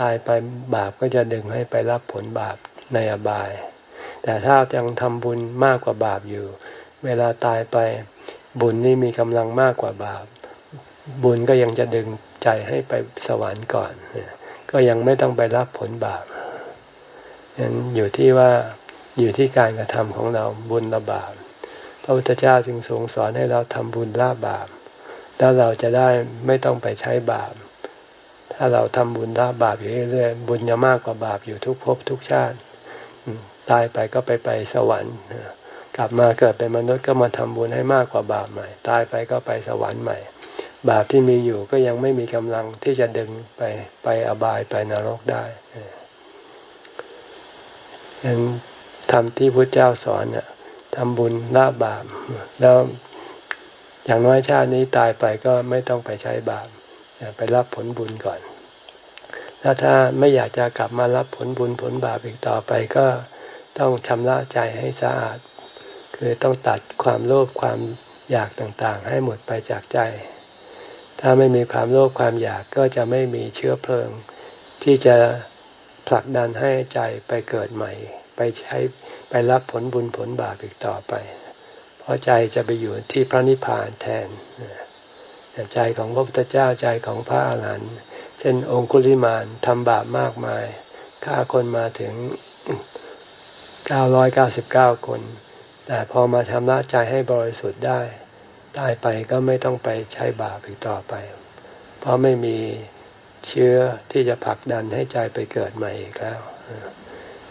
ตายไปบาปก็จะดึงให้ไปรับผลบาปในอบาย แต่ถ้ายังทำบุญมากกว่าบาปอยู่ เวลาตายไปบุญนี่มีกำลังมากกว่าบาป บุญก็ยังจะดึงใจให้ไปสวรรค์ก่อนก็ยังไม่ต้องไปรับผลบาปนั้นอยู่ที่ว่าอยู่ที่การกระทำของเราบุญละบาปพระพุทธเจ้าจึงทรงสอนให้เราทำบุญละบาป แล้วเราจะได้ไม่ต้องไปใช้บาป ถ้าเราทำบุญละบาปอยู่เรื่อยๆบุญจะมากกว่าบาปอยู่ทุกภพทุกชาติตายไปก็ไปไปสวรรค์กลับมาเกิดเป็นมนุษย์ก็มาทำบุญให้มากกว่าบาปใหม่ ตายไปก็ไปสวรรค์ใหม่ บาปที่มีอยู่ก็ยังไม่มีกำลังที่จะดึงไปไปอบายไปนรกได้ยังทำที่พระเจ้าสอนเนี่ยทำบุญละบาป แล้วอย่างน้อยชาตินี้ตายไปก็ไม่ต้องไปใช้บาปไปรับผลบุญก่อน แล้วถ้าไม่อยากจะกลับมารับผลบุญผลบาปอีกต่อไปก็ต้องชำระใจให้สะอาด คือต้องตัดความโลภความอยากต่างๆ ให้หมดไปจากใจ ถ้าไม่มีความโลภความอยากก็จะไม่มีเชื้อเพลิง ที่จะผลักดันให้ใจไปเกิดใหม่ ไปใช้ไปรับผลบุญผลบาปอีกต่อไป เพราะใจจะไปอยู่ที่พระนิพพานแทนใจของพระพุทธเจ้าใจของพระอาหารหันต์เช่นองคุลิมานทำบาปมากมายฆ่าคนมาถึง 999 คน แต่พอมาทำละใจให้บริสุทธิ์ได้ ตายไปก็ไม่ต้องไปใช้บาปอีกต่อไป เพราะไม่มีเชื้อที่จะผลักดันให้ใจไปเกิดใหม่อีกแล้ว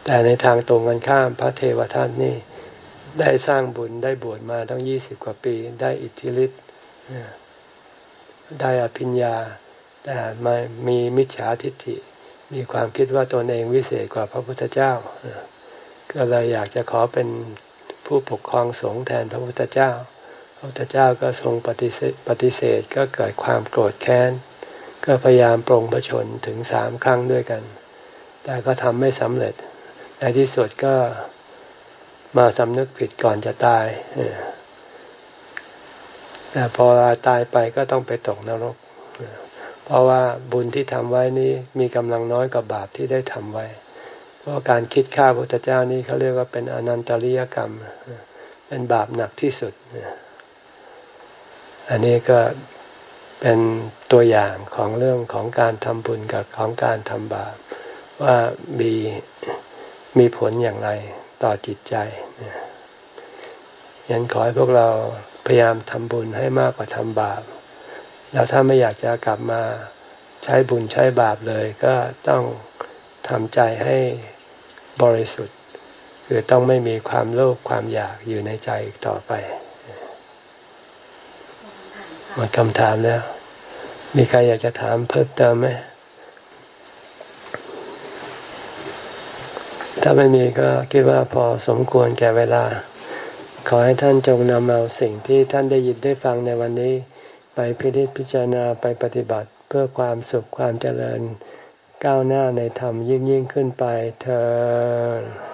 แต่ในทางตรงกันข้ามพระเทวทัตนี่ได้สร้างบุญได้บวชมาตั้งยี่สิบกว่าปี ได้อิทธิฤทธิ์ได้อภิญญา แต่มามีมิจฉาทิฏฐิ มีความคิดว่าตนเองวิเศษกว่าพระพุทธเจ้า ก็เลยอยากจะขอเป็นผู้ปกครองสงฆ์แทนพระพุทธเจ้า ระพุทธเจ้าก็ทรงปฏิเสธปฏิเสธก็เกิดความโกรธแค้น ก็พยายามปรงพระชนถึงสามครั้งด้วยกัน แต่ก็ทำไม่สำเร็จ ในที่สุดก็มาสำนึกผิดก่อนจะตายแต่พอตายไปก็ต้องไปตกนรก เพราะว่าบุญที่ทำไว้นี้มีกำลังน้อยกว่าบาปที่ได้ทำไว้ เพราะการคิดฆ่าพระพุทธเจ้านี้เขาเรียกว่าเป็นอนันตริยกรรม เป็นบาปหนักที่สุด อันนี้ก็เป็นตัวอย่างของเรื่องของการทำบุญกับของการทำบาปว่ามีมีผลอย่างไรต่อจิตใจยันขอให้พวกเราพยายามทำบุญให้มากกว่าทำบาป แล้วถ้าไม่อยากจะกลับมาใช้บุญใช้บาปเลย ก็ต้องทำใจให้บริสุทธิ์ คือต้องไม่มีความโลภความอยากอยู่ในใจอีกต่อไป หมดคำถามแล้ว มีใครอยากจะถามเพิ่มเติมไหมถ้าไม่มีก็คิดว่าพอสมควรแก่เวลา ขอให้ท่านจงนำเอาสิ่งที่ท่านได้ยินได้ฟังในวันนี้ ไปพิจิตพิจารณาไปปฏิบัติเพื่อความสุขความเจริญ ก้าวหน้าในธรรมยิ่งยิ่งขึ้นไปเธอ